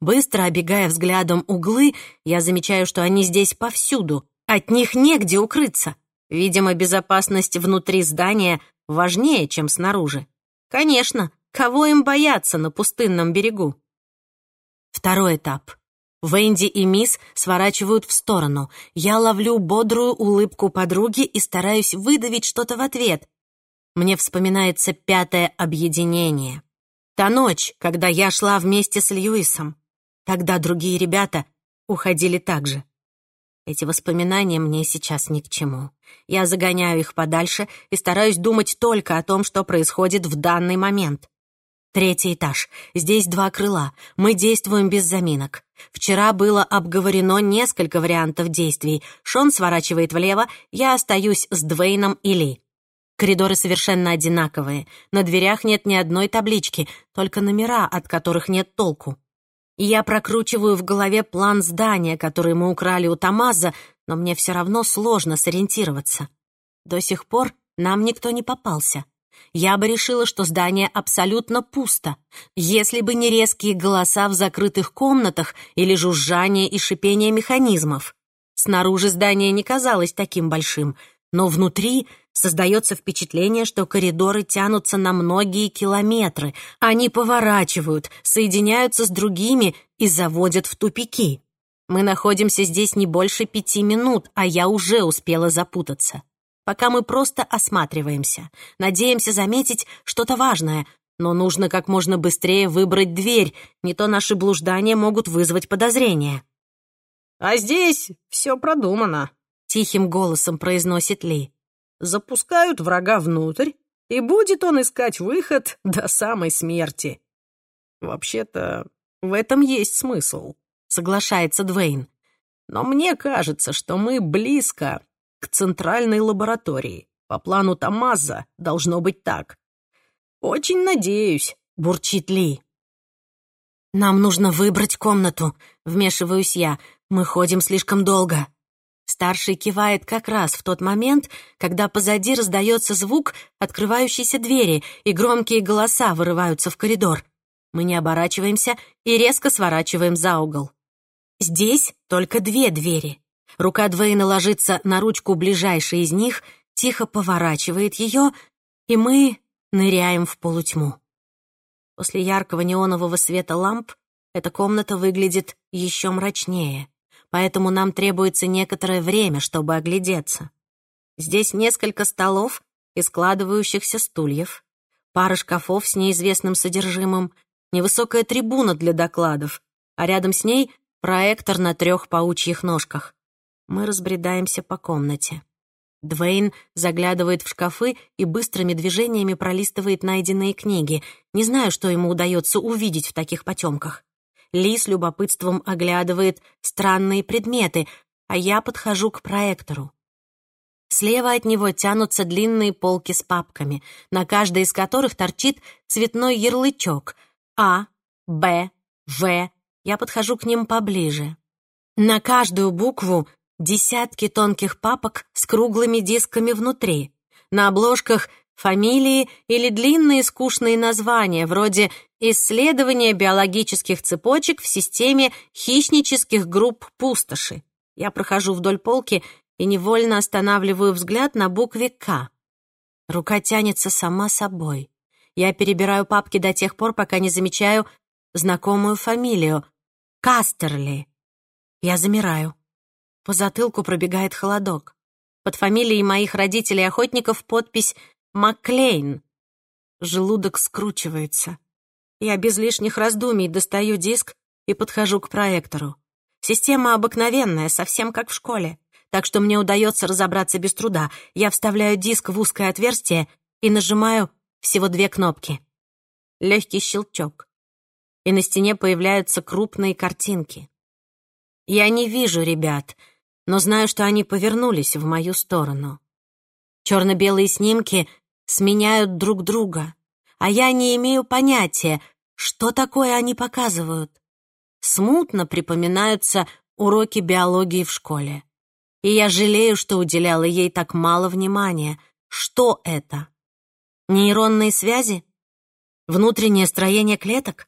Быстро обегая взглядом углы, я замечаю, что они здесь повсюду. От них негде укрыться. Видимо, безопасность внутри здания важнее, чем снаружи. Конечно, кого им бояться на пустынном берегу? Второй этап. Венди и мисс сворачивают в сторону. Я ловлю бодрую улыбку подруги и стараюсь выдавить что-то в ответ. Мне вспоминается пятое объединение. Та ночь, когда я шла вместе с Льюисом. Тогда другие ребята уходили так же. Эти воспоминания мне сейчас ни к чему. Я загоняю их подальше и стараюсь думать только о том, что происходит в данный момент. Третий этаж. Здесь два крыла. Мы действуем без заминок. Вчера было обговорено несколько вариантов действий. Шон сворачивает влево, я остаюсь с Двейном и Ли. Коридоры совершенно одинаковые. На дверях нет ни одной таблички, только номера, от которых нет толку. Я прокручиваю в голове план здания, который мы украли у Тамаза, но мне все равно сложно сориентироваться. До сих пор нам никто не попался я бы решила, что здание абсолютно пусто, если бы не резкие голоса в закрытых комнатах или жужжание и шипение механизмов. Снаружи здание не казалось таким большим, но внутри создается впечатление, что коридоры тянутся на многие километры. Они поворачивают, соединяются с другими и заводят в тупики. Мы находимся здесь не больше пяти минут, а я уже успела запутаться пока мы просто осматриваемся, надеемся заметить что-то важное, но нужно как можно быстрее выбрать дверь, не то наши блуждания могут вызвать подозрения. «А здесь все продумано», — тихим голосом произносит Ли. «Запускают врага внутрь, и будет он искать выход до самой смерти». «Вообще-то в этом есть смысл», — соглашается Двейн. «Но мне кажется, что мы близко к центральной лаборатории. По плану Тамаза должно быть так. Очень надеюсь, бурчит Ли. Нам нужно выбрать комнату, вмешиваюсь я. Мы ходим слишком долго. Старший кивает как раз в тот момент, когда позади раздается звук открывающейся двери, и громкие голоса вырываются в коридор. Мы не оборачиваемся и резко сворачиваем за угол. Здесь только две двери. Рука Двейна ложится на ручку ближайшей из них, тихо поворачивает ее, и мы ныряем в полутьму. После яркого неонового света ламп эта комната выглядит еще мрачнее, поэтому нам требуется некоторое время, чтобы оглядеться. Здесь несколько столов и складывающихся стульев, пара шкафов с неизвестным содержимым, невысокая трибуна для докладов, а рядом с ней проектор на трех паучьих ножках. Мы разбредаемся по комнате. Двейн заглядывает в шкафы и быстрыми движениями пролистывает найденные книги. Не знаю, что ему удается увидеть в таких потемках. Ли с любопытством оглядывает странные предметы, а я подхожу к проектору. Слева от него тянутся длинные полки с папками, на каждой из которых торчит цветной ярлычок А, Б, В. Я подхожу к ним поближе. На каждую букву Десятки тонких папок с круглыми дисками внутри. На обложках фамилии или длинные скучные названия, вроде «Исследование биологических цепочек в системе хищнических групп пустоши». Я прохожу вдоль полки и невольно останавливаю взгляд на букве «К». Рука тянется сама собой. Я перебираю папки до тех пор, пока не замечаю знакомую фамилию — Кастерли. Я замираю. По затылку пробегает холодок. Под фамилией моих родителей-охотников подпись «Макклейн». Желудок скручивается. Я без лишних раздумий достаю диск и подхожу к проектору. Система обыкновенная, совсем как в школе, так что мне удается разобраться без труда. Я вставляю диск в узкое отверстие и нажимаю всего две кнопки. легкий щелчок, и на стене появляются крупные картинки. Я не вижу ребят, но знаю, что они повернулись в мою сторону. Черно-белые снимки сменяют друг друга, а я не имею понятия, что такое они показывают. Смутно припоминаются уроки биологии в школе. И я жалею, что уделяла ей так мало внимания. Что это? Нейронные связи? Внутреннее строение клеток?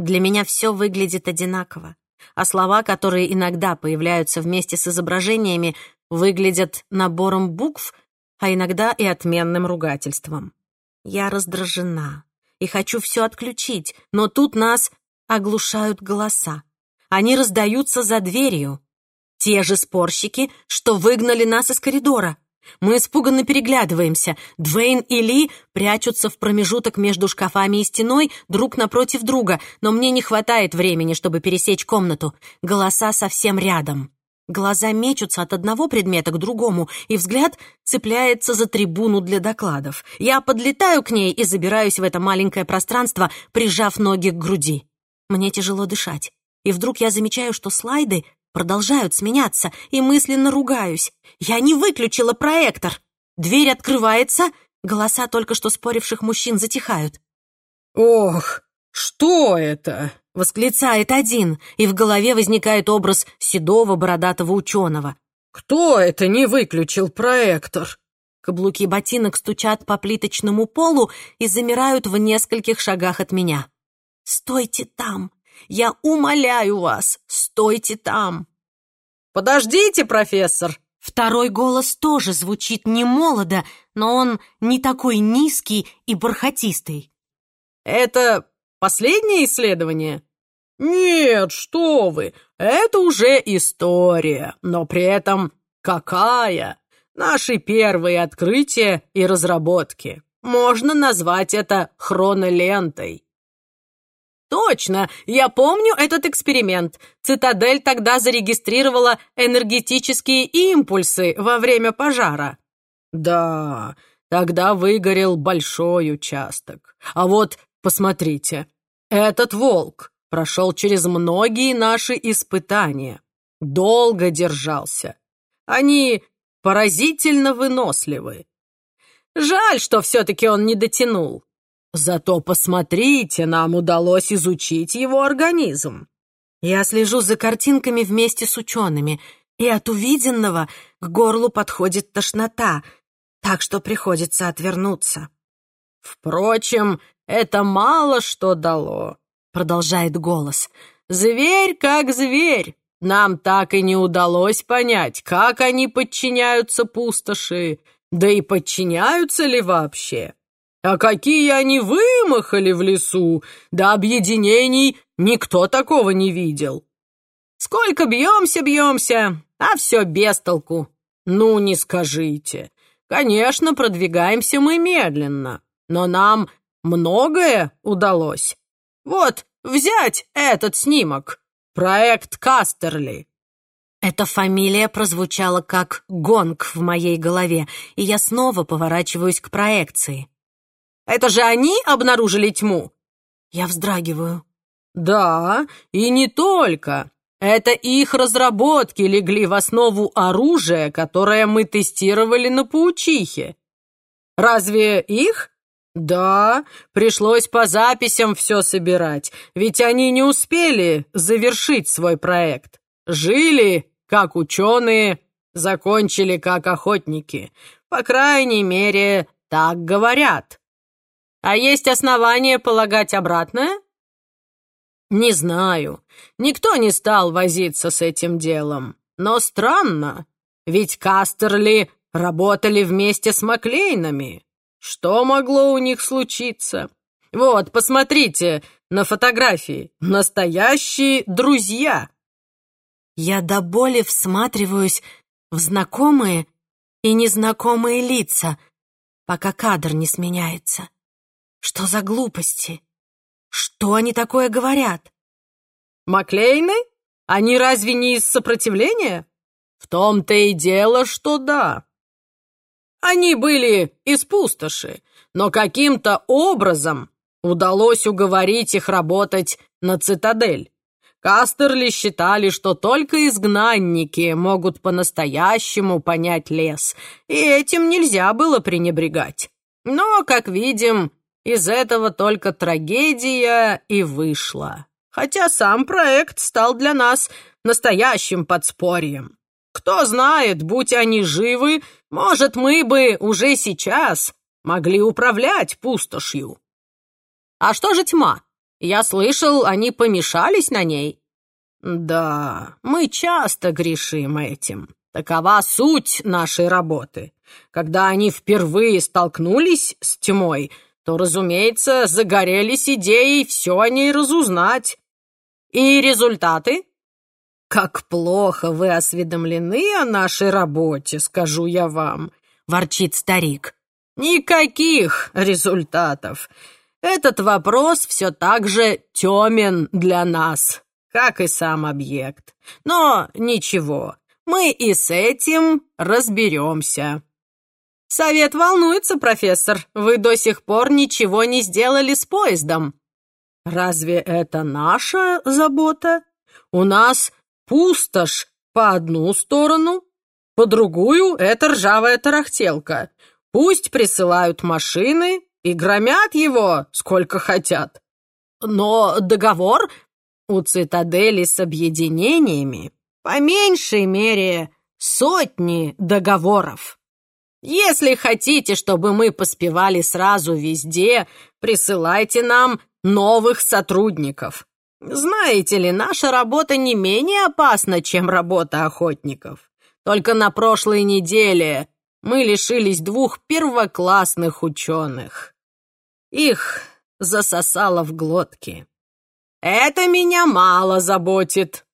Для меня все выглядит одинаково, а слова, которые иногда появляются вместе с изображениями, выглядят набором букв, а иногда и отменным ругательством. Я раздражена и хочу все отключить, но тут нас оглушают голоса. Они раздаются за дверью. Те же спорщики, что выгнали нас из коридора. Мы испуганно переглядываемся. Двейн и Ли прячутся в промежуток между шкафами и стеной друг напротив друга, но мне не хватает времени, чтобы пересечь комнату. Голоса совсем рядом. Глаза мечутся от одного предмета к другому, и взгляд цепляется за трибуну для докладов. Я подлетаю к ней и забираюсь в это маленькое пространство, прижав ноги к груди. Мне тяжело дышать. И вдруг я замечаю, что слайды продолжают сменяться, и мысленно ругаюсь. Я не выключила проектор. Дверь открывается, голоса только что споривших мужчин затихают. «Ох, что это?» — восклицает один, и в голове возникает образ седого бородатого ученого. «Кто это не выключил проектор?» Каблуки ботинок стучат по плиточному полу и замирают в нескольких шагах от меня. «Стойте там! Я умоляю вас, стойте там!» «Подождите, профессор!» Второй голос тоже звучит не молодо, но он не такой низкий и бархатистый. «Это последнее исследование?» «Нет, что вы, это уже история, но при этом какая? Наши первые открытия и разработки. Можно назвать это хронолентой. Точно, я помню этот эксперимент. Цитадель тогда зарегистрировала энергетические импульсы во время пожара. Да, тогда выгорел большой участок. А вот, посмотрите, этот волк прошел через многие наши испытания. Долго держался. Они поразительно выносливы. Жаль, что все-таки он не дотянул. Зато посмотрите, нам удалось изучить его организм. Я слежу за картинками вместе с учеными, и от увиденного к горлу подходит тошнота, так что приходится отвернуться. Впрочем, это мало что дало, продолжает голос. Зверь как зверь. Нам так и не удалось понять, как они подчиняются пустоши, да и подчиняются ли вообще. А какие они вымахали в лесу! До объединений никто такого не видел. Сколько бьемся-бьемся, а все без толку. Ну, не скажите. Конечно, продвигаемся мы медленно, но нам многое удалось. Вот, взять этот снимок. Проект Кастерли. Эта фамилия прозвучала как гонг в моей голове, и я снова поворачиваюсь к проекции. Это же они обнаружили тьму?» Я вздрагиваю. «Да, и не только. Это их разработки легли в основу оружия, которое мы тестировали на паучихе. Разве их? Да, пришлось по записям все собирать, ведь они не успели завершить свой проект. Жили как ученые, закончили как охотники. По крайней мере, так говорят. А есть основания полагать обратное? Не знаю. Никто не стал возиться с этим делом. Но странно, ведь Кастерли работали вместе с Маклейнами. Что могло у них случиться? Вот, посмотрите на фотографии. Настоящие друзья. Я до боли всматриваюсь в знакомые и незнакомые лица, пока кадр не сменяется. Что за глупости? Что они такое говорят? Маклейны? Они разве не из сопротивления? В том-то и дело, что да. Они были из пустоши, но каким-то образом удалось уговорить их работать на цитадель. Кастерли считали, что только изгнанники могут по-настоящему понять лес, и этим нельзя было пренебрегать. Но, как видим, из этого только трагедия и вышла. Хотя сам проект стал для нас настоящим подспорьем. Кто знает, будь они живы, может, мы бы уже сейчас могли управлять пустошью. А что же тьма? Я слышал, они помешались на ней. Да, мы часто грешим этим. Такова суть нашей работы. Когда они впервые столкнулись с тьмой, то, разумеется, загорелись идеей все о ней разузнать. И результаты? Как плохо вы осведомлены о нашей работе, скажу я вам, ворчит старик. Никаких результатов. Этот вопрос все так же темен для нас, как и сам объект. Но ничего, мы и с этим разберемся. Совет волнуется, профессор. Вы до сих пор ничего не сделали с поездом. Разве это наша забота? У нас пустошь по одну сторону, по другую — это ржавая тарахтелка. Пусть присылают машины и громят его сколько хотят. Но договор у цитадели с объединениями по меньшей мере сотни договоров. Если хотите, чтобы мы поспевали сразу везде, присылайте нам новых сотрудников. Знаете ли, наша работа не менее опасна, чем работа охотников. Только на прошлой неделе мы лишились двух первоклассных ученых. Их засосало в глотки. Это меня мало заботит.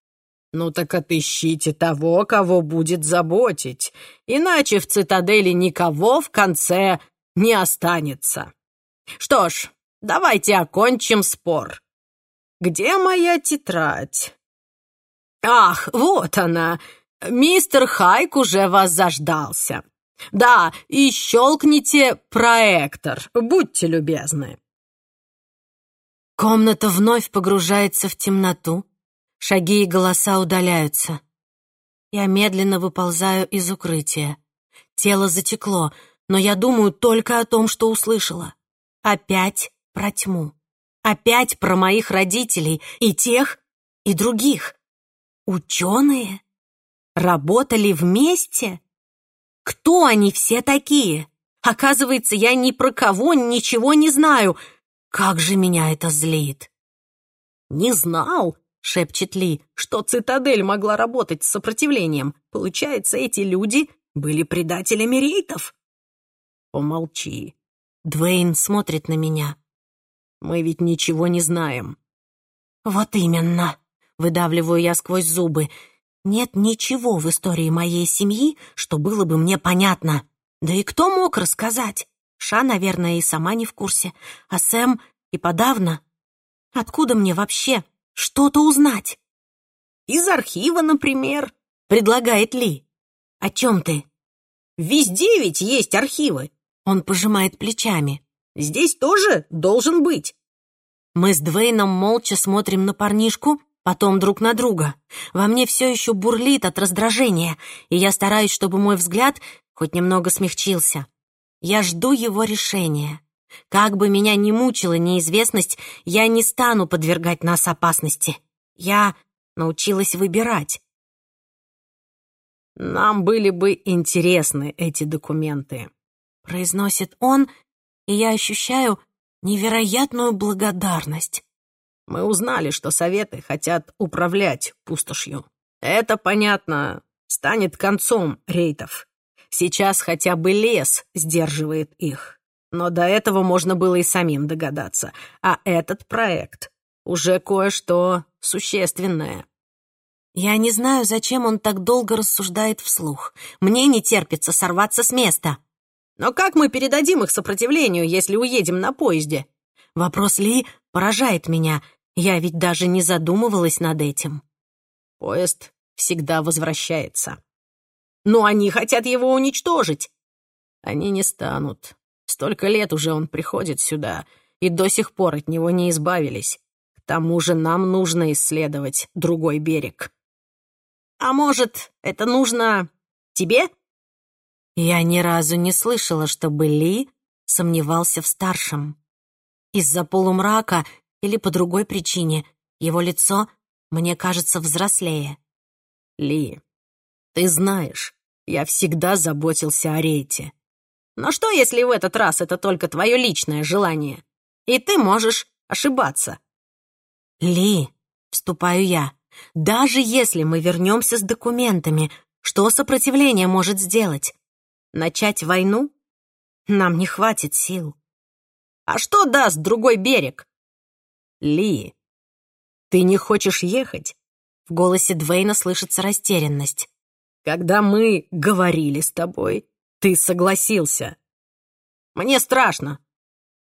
Ну так отыщите того, кого будет заботить, иначе в цитадели никого в конце не останется. Что ж, давайте окончим спор. Где моя тетрадь? Ах, вот она. Мистер Хайк уже вас заждался. Да, и щелкните проектор, будьте любезны. Комната вновь погружается в темноту. Шаги и голоса удаляются. Я медленно выползаю из укрытия. Тело затекло, но я думаю только о том, что услышала. Опять про тьму. Опять про моих родителей и тех, и других. Ученые? Работали вместе? Кто они все такие? Оказывается, я ни про кого ничего не знаю. Как же меня это злит. «Не знал», — шепчет Ли, «что цитадель могла работать с сопротивлением. Получается, эти люди были предателями рейтов?» «Помолчи». Двейн смотрит на меня. «Мы ведь ничего не знаем». «Вот именно», — выдавливаю я сквозь зубы. Нет ничего в истории моей семьи, что было бы мне понятно. Да и кто мог рассказать? Ша, наверное, и сама не в курсе. А Сэм и подавно. Откуда мне вообще что-то узнать? Из архива, например, предлагает Ли. О чем ты? Везде ведь есть архивы. Он пожимает плечами. Здесь тоже должен быть. Мы с Двейном молча смотрим на парнишку, потом друг на друга. Во мне все еще бурлит от раздражения, и я стараюсь, чтобы мой взгляд хоть немного смягчился. Я жду его решения. Как бы меня ни мучила неизвестность, я не стану подвергать нас опасности. Я научилась выбирать. «Нам были бы интересны эти документы», — произносит он, и я ощущаю невероятную благодарность. Мы узнали, что советы хотят управлять пустошью. Это, понятно, станет концом рейтов. Сейчас хотя бы лес сдерживает их. Но до этого можно было и самим догадаться. А этот проект уже кое-что существенное. Я не знаю, зачем он так долго рассуждает вслух. Мне не терпится сорваться с места. Но как мы передадим их сопротивлению, если уедем на поезде? Вопрос Ли поражает меня — я ведь даже не задумывалась над этим. Поезд всегда возвращается. Но они хотят его уничтожить. Они не станут. Столько лет уже он приходит сюда, и до сих пор от него не избавились. К тому же нам нужно исследовать другой берег. А может, это нужно тебе? Я ни разу не слышала, чтобы Ли сомневался в старшем. Из-за полумрака или по другой причине его лицо, мне кажется, взрослее. Ли, ты знаешь, я всегда заботился о Рейте. Но что, если в этот раз это только твое личное желание? И ты можешь ошибаться. Ли, вступаю я, даже если мы вернемся с документами, что сопротивление может сделать? Начать войну? Нам не хватит сил. А что даст другой берег? Ли, ты не хочешь ехать? В голосе Двейна слышится растерянность. Когда мы говорили с тобой, ты согласился. Мне страшно.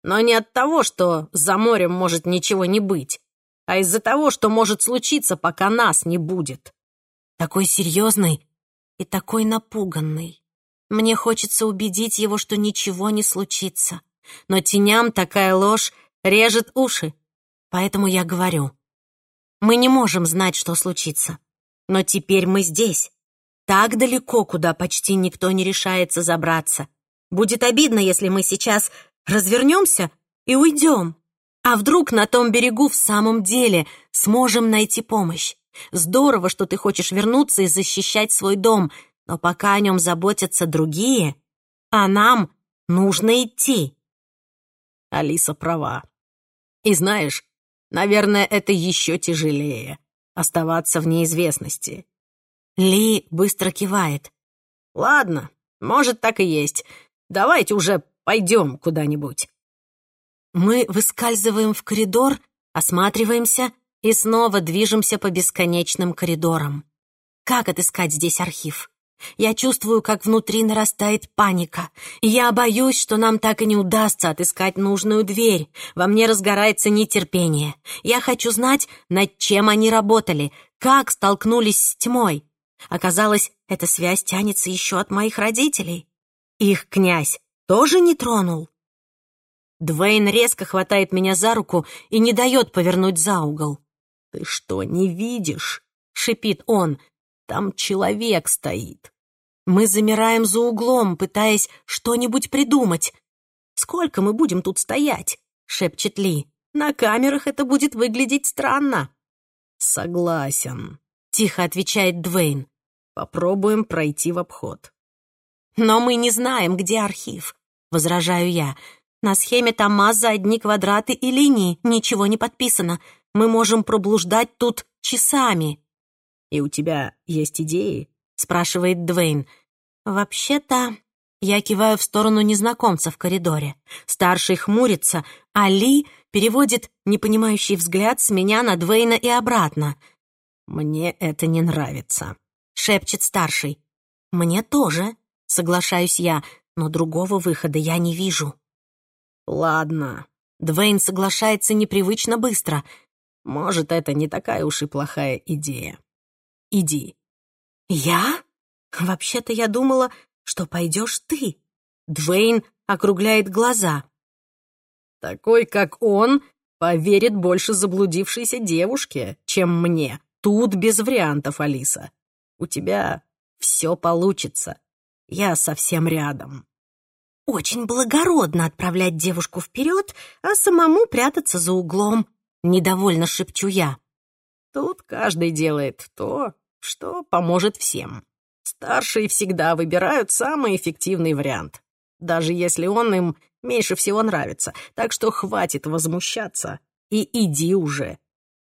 Но не от того, что за морем может ничего не быть, а из-за того, что может случиться, пока нас не будет. Такой серьезный и такой напуганный. Мне хочется убедить его, что ничего не случится. Но теням такая ложь режет уши. Поэтому я говорю. Мы не можем знать, что случится. Но теперь мы здесь. Так далеко, куда почти никто не решается забраться. Будет обидно, если мы сейчас развернемся и уйдем. А вдруг на том берегу в самом деле сможем найти помощь? Здорово, что ты хочешь вернуться и защищать свой дом, но пока о нем заботятся другие, а нам нужно идти. Алиса права. И знаешь, наверное, это еще тяжелее — оставаться в неизвестности. Ли быстро кивает. Ладно, может, так и есть. Давайте уже пойдем куда-нибудь. Мы выскальзываем в коридор, осматриваемся и снова движемся по бесконечным коридорам. Как отыскать здесь архив? Я чувствую, как внутри нарастает паника. Я боюсь, что нам так и не удастся отыскать нужную дверь. Во мне разгорается нетерпение. Я хочу знать, над чем они работали, как столкнулись с тьмой. Оказалось, эта связь тянется еще от моих родителей. Их князь тоже не тронул. Двейн резко хватает меня за руку и не дает повернуть за угол. «Ты что, не видишь?» — шипит он. Там человек стоит. Мы замираем за углом, пытаясь что-нибудь придумать. «Сколько мы будем тут стоять?» — шепчет Ли. «На камерах это будет выглядеть странно». «Согласен», — тихо отвечает Двейн. «Попробуем пройти в обход». «Но мы не знаем, где архив», — возражаю я. «На схеме Томаза одни квадраты и линии, ничего не подписано. Мы можем проблуждать тут часами». «И у тебя есть идеи?» — спрашивает Двейн. «Вообще-то...» Я киваю в сторону незнакомца в коридоре. Старший хмурится, а Ли переводит непонимающий взгляд с меня на Двейна и обратно. «Мне это не нравится», — шепчет старший. «Мне тоже», — соглашаюсь я, но другого выхода я не вижу. «Ладно». Двейн соглашается непривычно быстро. «Может, это не такая уж и плохая идея». Иди». «Я? Вообще-то я думала, что пойдешь ты». Двейн округляет глаза. «Такой, как он, поверит больше заблудившейся девушке, чем мне. Тут без вариантов, Алиса. У тебя все получится. Я совсем рядом». «Очень благородно отправлять девушку вперед, а самому прятаться за углом», — недовольно шепчу я. Тут каждый делает то, что поможет всем. Старшие всегда выбирают самый эффективный вариант, даже если он им меньше всего нравится. Так что хватит возмущаться и иди уже.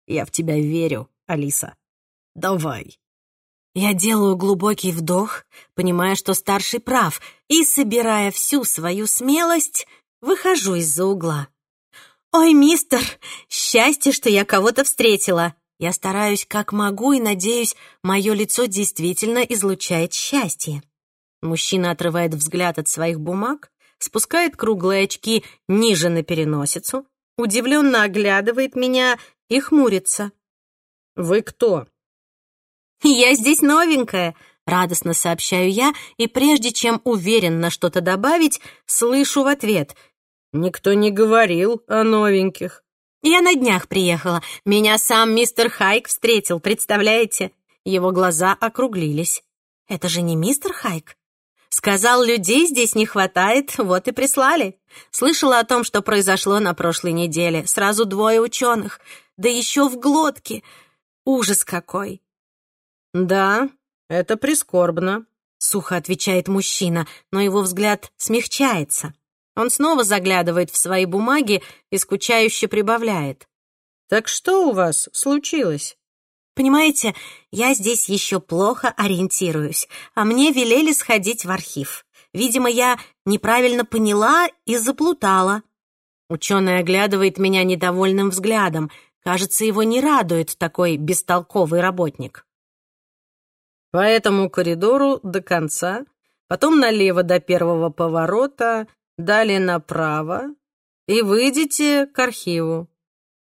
Я в тебя верю, Алиса. Давай. Я делаю глубокий вдох, понимая, что старший прав, и, собирая всю свою смелость, выхожу из-за угла. «Ой, мистер, счастье, что я кого-то встретила!» Я стараюсь как могу и надеюсь, мое лицо действительно излучает счастье. Мужчина отрывает взгляд от своих бумаг, спускает круглые очки ниже на переносицу, удивленно оглядывает меня и хмурится. «Вы кто?» «Я здесь новенькая», — радостно сообщаю я, и прежде чем уверенно что-то добавить, слышу в ответ. Никто не говорил о новеньких. Я на днях приехала. Меня сам мистер Хайк встретил, представляете? Его глаза округлились. Это же не мистер Хайк? Сказал, людей здесь не хватает, вот и прислали. Слышала о том, что произошло на прошлой неделе. Сразу двое ученых. Да еще в глотке. Ужас какой. Да, это прискорбно, сухо отвечает мужчина, но его взгляд смягчается. Он снова заглядывает в свои бумаги и скучающе прибавляет. «Так что у вас случилось?» «Понимаете, я здесь еще плохо ориентируюсь, а мне велели сходить в архив. Видимо, я неправильно поняла и заплутала». Ученый оглядывает меня недовольным взглядом. Кажется, его не радует такой бестолковый работник. По этому коридору до конца, потом налево до первого поворота, далее направо и выйдете к архиву.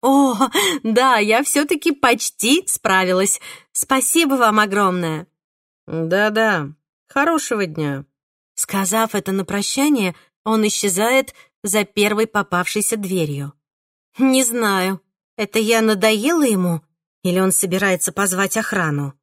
О, <laughs> да, я все-таки почти справилась. Спасибо вам огромное. Да-да, хорошего дня. Сказав это на прощание, он исчезает за первой попавшейся дверью. Не знаю, это я надоела ему или он собирается позвать охрану?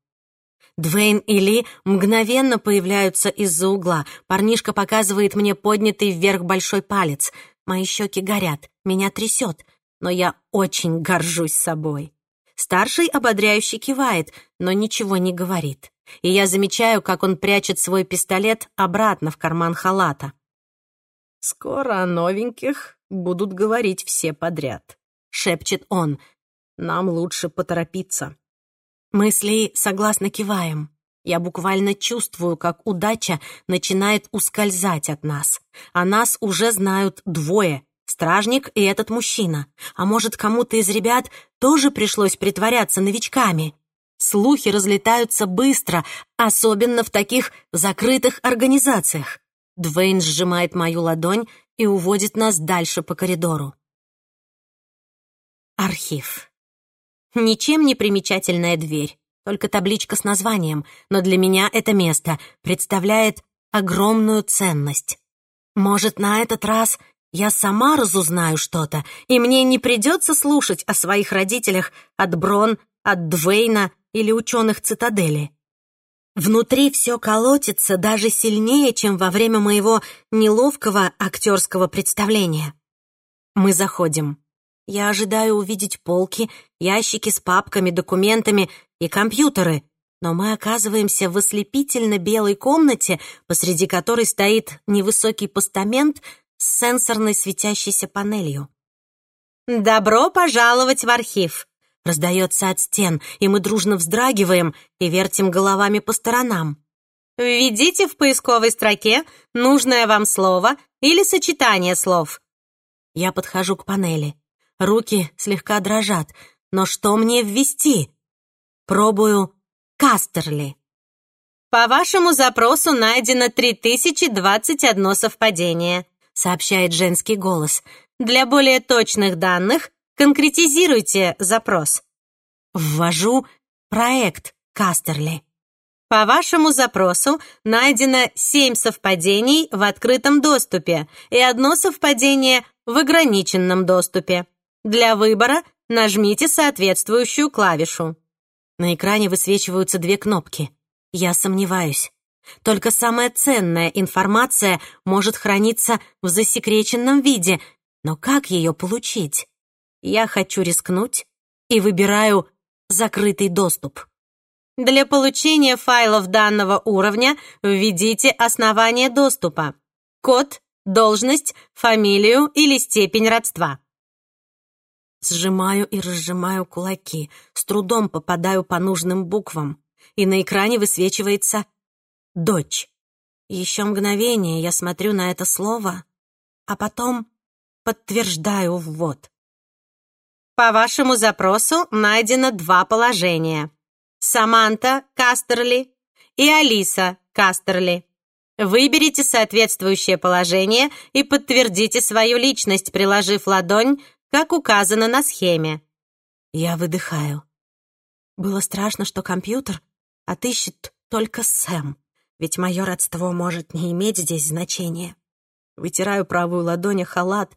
Двейн и Ли мгновенно появляются из-за угла. Парнишка показывает мне поднятый вверх большой палец. Мои щеки горят, меня трясет, но я очень горжусь собой. Старший ободряюще кивает, но ничего не говорит. И я замечаю, как он прячет свой пистолет обратно в карман халата. «Скоро о новеньких будут говорить все подряд», — шепчет он. «Нам лучше поторопиться». Мы с Ли согласно киваем. Я буквально чувствую, как удача начинает ускользать от нас. А нас уже знают двое — стражник и этот мужчина. А может, кому-то из ребят тоже пришлось притворяться новичками? Слухи разлетаются быстро, особенно в таких закрытых организациях. Двейн сжимает мою ладонь и уводит нас дальше по коридору. Архив. Ничем не примечательная дверь, только табличка с названием, но для меня это место представляет огромную ценность. Может, на этот раз я сама разузнаю что-то, и мне не придется слушать о своих родителях от Брон, от Двейна или ученых цитадели. Внутри все колотится даже сильнее, чем во время моего неловкого актерского представления. Мы заходим. Я ожидаю увидеть полки, ящики с папками, документами и компьютеры, но мы оказываемся в ослепительно белой комнате, посреди которой стоит невысокий постамент с сенсорной светящейся панелью. «Добро пожаловать в архив!» раздается от стен, и мы дружно вздрагиваем и вертим головами по сторонам. Введите в поисковой строке нужное вам слово или сочетание слов. Я подхожу к панели. Руки слегка дрожат. Но что мне ввести? Пробую Кастерли. По вашему запросу найдено 3021 совпадение, сообщает женский голос. Для более точных данных конкретизируйте запрос. Ввожу проект Кастерли. По вашему запросу найдено 7 совпадений в открытом доступе и одно совпадение в ограниченном доступе. Для выбора нажмите соответствующую клавишу. На экране высвечиваются две кнопки. Я сомневаюсь. Только самая ценная информация может храниться в засекреченном виде, но как ее получить? Я хочу рискнуть и выбираю «Закрытый доступ». Для получения файлов данного уровня введите основание доступа, код, должность, фамилию или степень родства. Сжимаю и разжимаю кулаки, с трудом попадаю по нужным буквам, и на экране высвечивается «Дочь». Еще мгновение я смотрю на это слово, а потом подтверждаю ввод. По вашему запросу найдено два положения. Саманта Кастерли и Алиса Кастерли. Выберите соответствующее положение и подтвердите свою личность, приложив ладонь как указано на схеме. Я выдыхаю. Было страшно, что компьютер отыщет только Сэм, ведь мое родство может не иметь здесь значения. Вытираю правую ладонь халат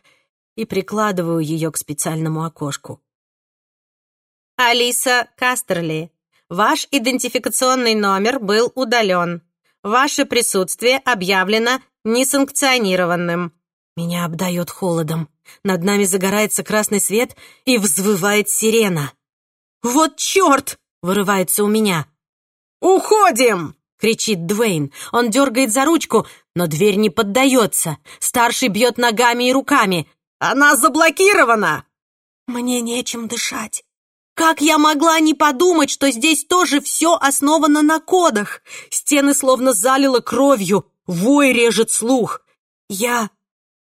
и прикладываю ее к специальному окошку. Алиса Кастерли, ваш идентификационный номер был удален. Ваше присутствие объявлено несанкционированным. Меня обдает холодом. Над нами загорается красный свет и взвывает сирена. «Вот черт!» — вырывается у меня. «Уходим!» — кричит Двейн. Он дергает за ручку, но дверь не поддается. Старший бьет ногами и руками. «Она заблокирована!» Мне нечем дышать. Как я могла не подумать, что здесь тоже все основано на кодах? Стены словно залило кровью, вой режет слух. Я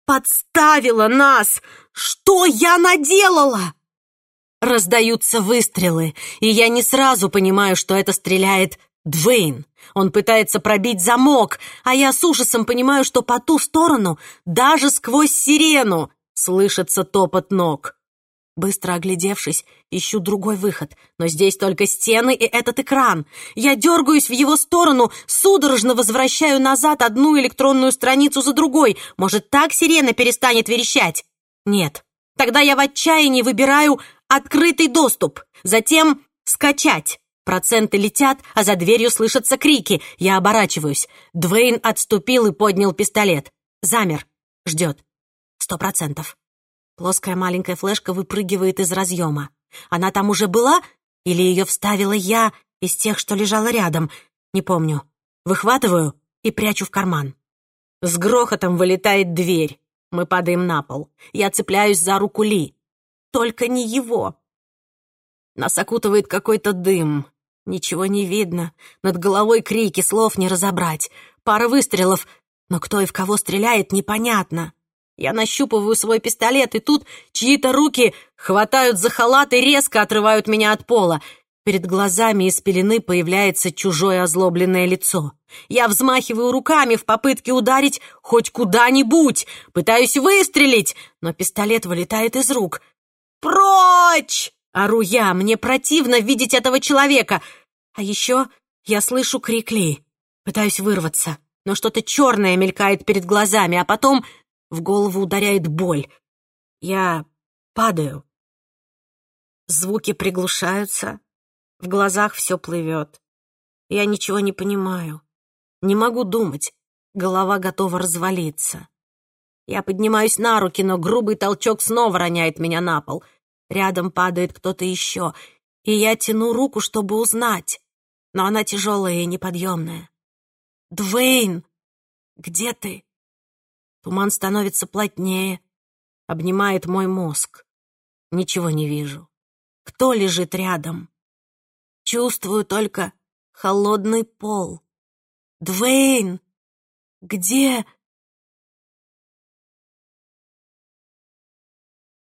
подставила нас! Что я наделала? Раздаются выстрелы, и я не сразу понимаю, что это стреляет Двейн. Он пытается пробить замок, а я с ужасом понимаю, что по ту сторону, даже сквозь сирену, слышится топот ног. Быстро оглядевшись, ищу другой выход, но здесь только стены и этот экран. Я дергаюсь в его сторону, судорожно возвращаю назад одну электронную страницу за другой. Может, так сирена перестанет верещать? Нет. Тогда я в отчаянии выбираю открытый доступ, затем скачать. Проценты летят, а за дверью слышатся крики. Я оборачиваюсь. Двейн отступил и поднял пистолет. Замер. Ждет. Сто процентов. Плоская маленькая флешка выпрыгивает из разъема. Она там уже была? Или ее вставила я из тех, что лежала рядом? Не помню. Выхватываю и прячу в карман. С грохотом вылетает дверь. Мы падаем на пол. Я цепляюсь за руку Ли. Только не его. Нас окутывает какой-то дым. Ничего не видно. Над головой крики, слов не разобрать. Пара выстрелов. Но кто и в кого стреляет, непонятно. Я нащупываю свой пистолет, и тут чьи-то руки хватают за халат и резко отрывают меня от пола. Перед глазами из пелены появляется чужое озлобленное лицо. Я взмахиваю руками в попытке ударить хоть куда-нибудь, пытаюсь выстрелить, но пистолет вылетает из рук. «Прочь!» — ору я, мне противно видеть этого человека. А еще я слышу крик Ли. Пытаюсь вырваться, но что-то черное мелькает перед глазами, а потом в голову ударяет боль. Я падаю. Звуки приглушаются, в глазах все плывет. Я ничего не понимаю, не могу думать, голова готова развалиться. Я поднимаюсь на руки, но грубый толчок снова роняет меня на пол. Рядом падает кто-то еще, и я тяну руку, чтобы узнать, но она тяжелая и неподъемная. «Двейн, где ты?» Туман становится плотнее, обнимает мой мозг. Ничего не вижу. Кто лежит рядом? Чувствую только холодный пол. Двейн, где...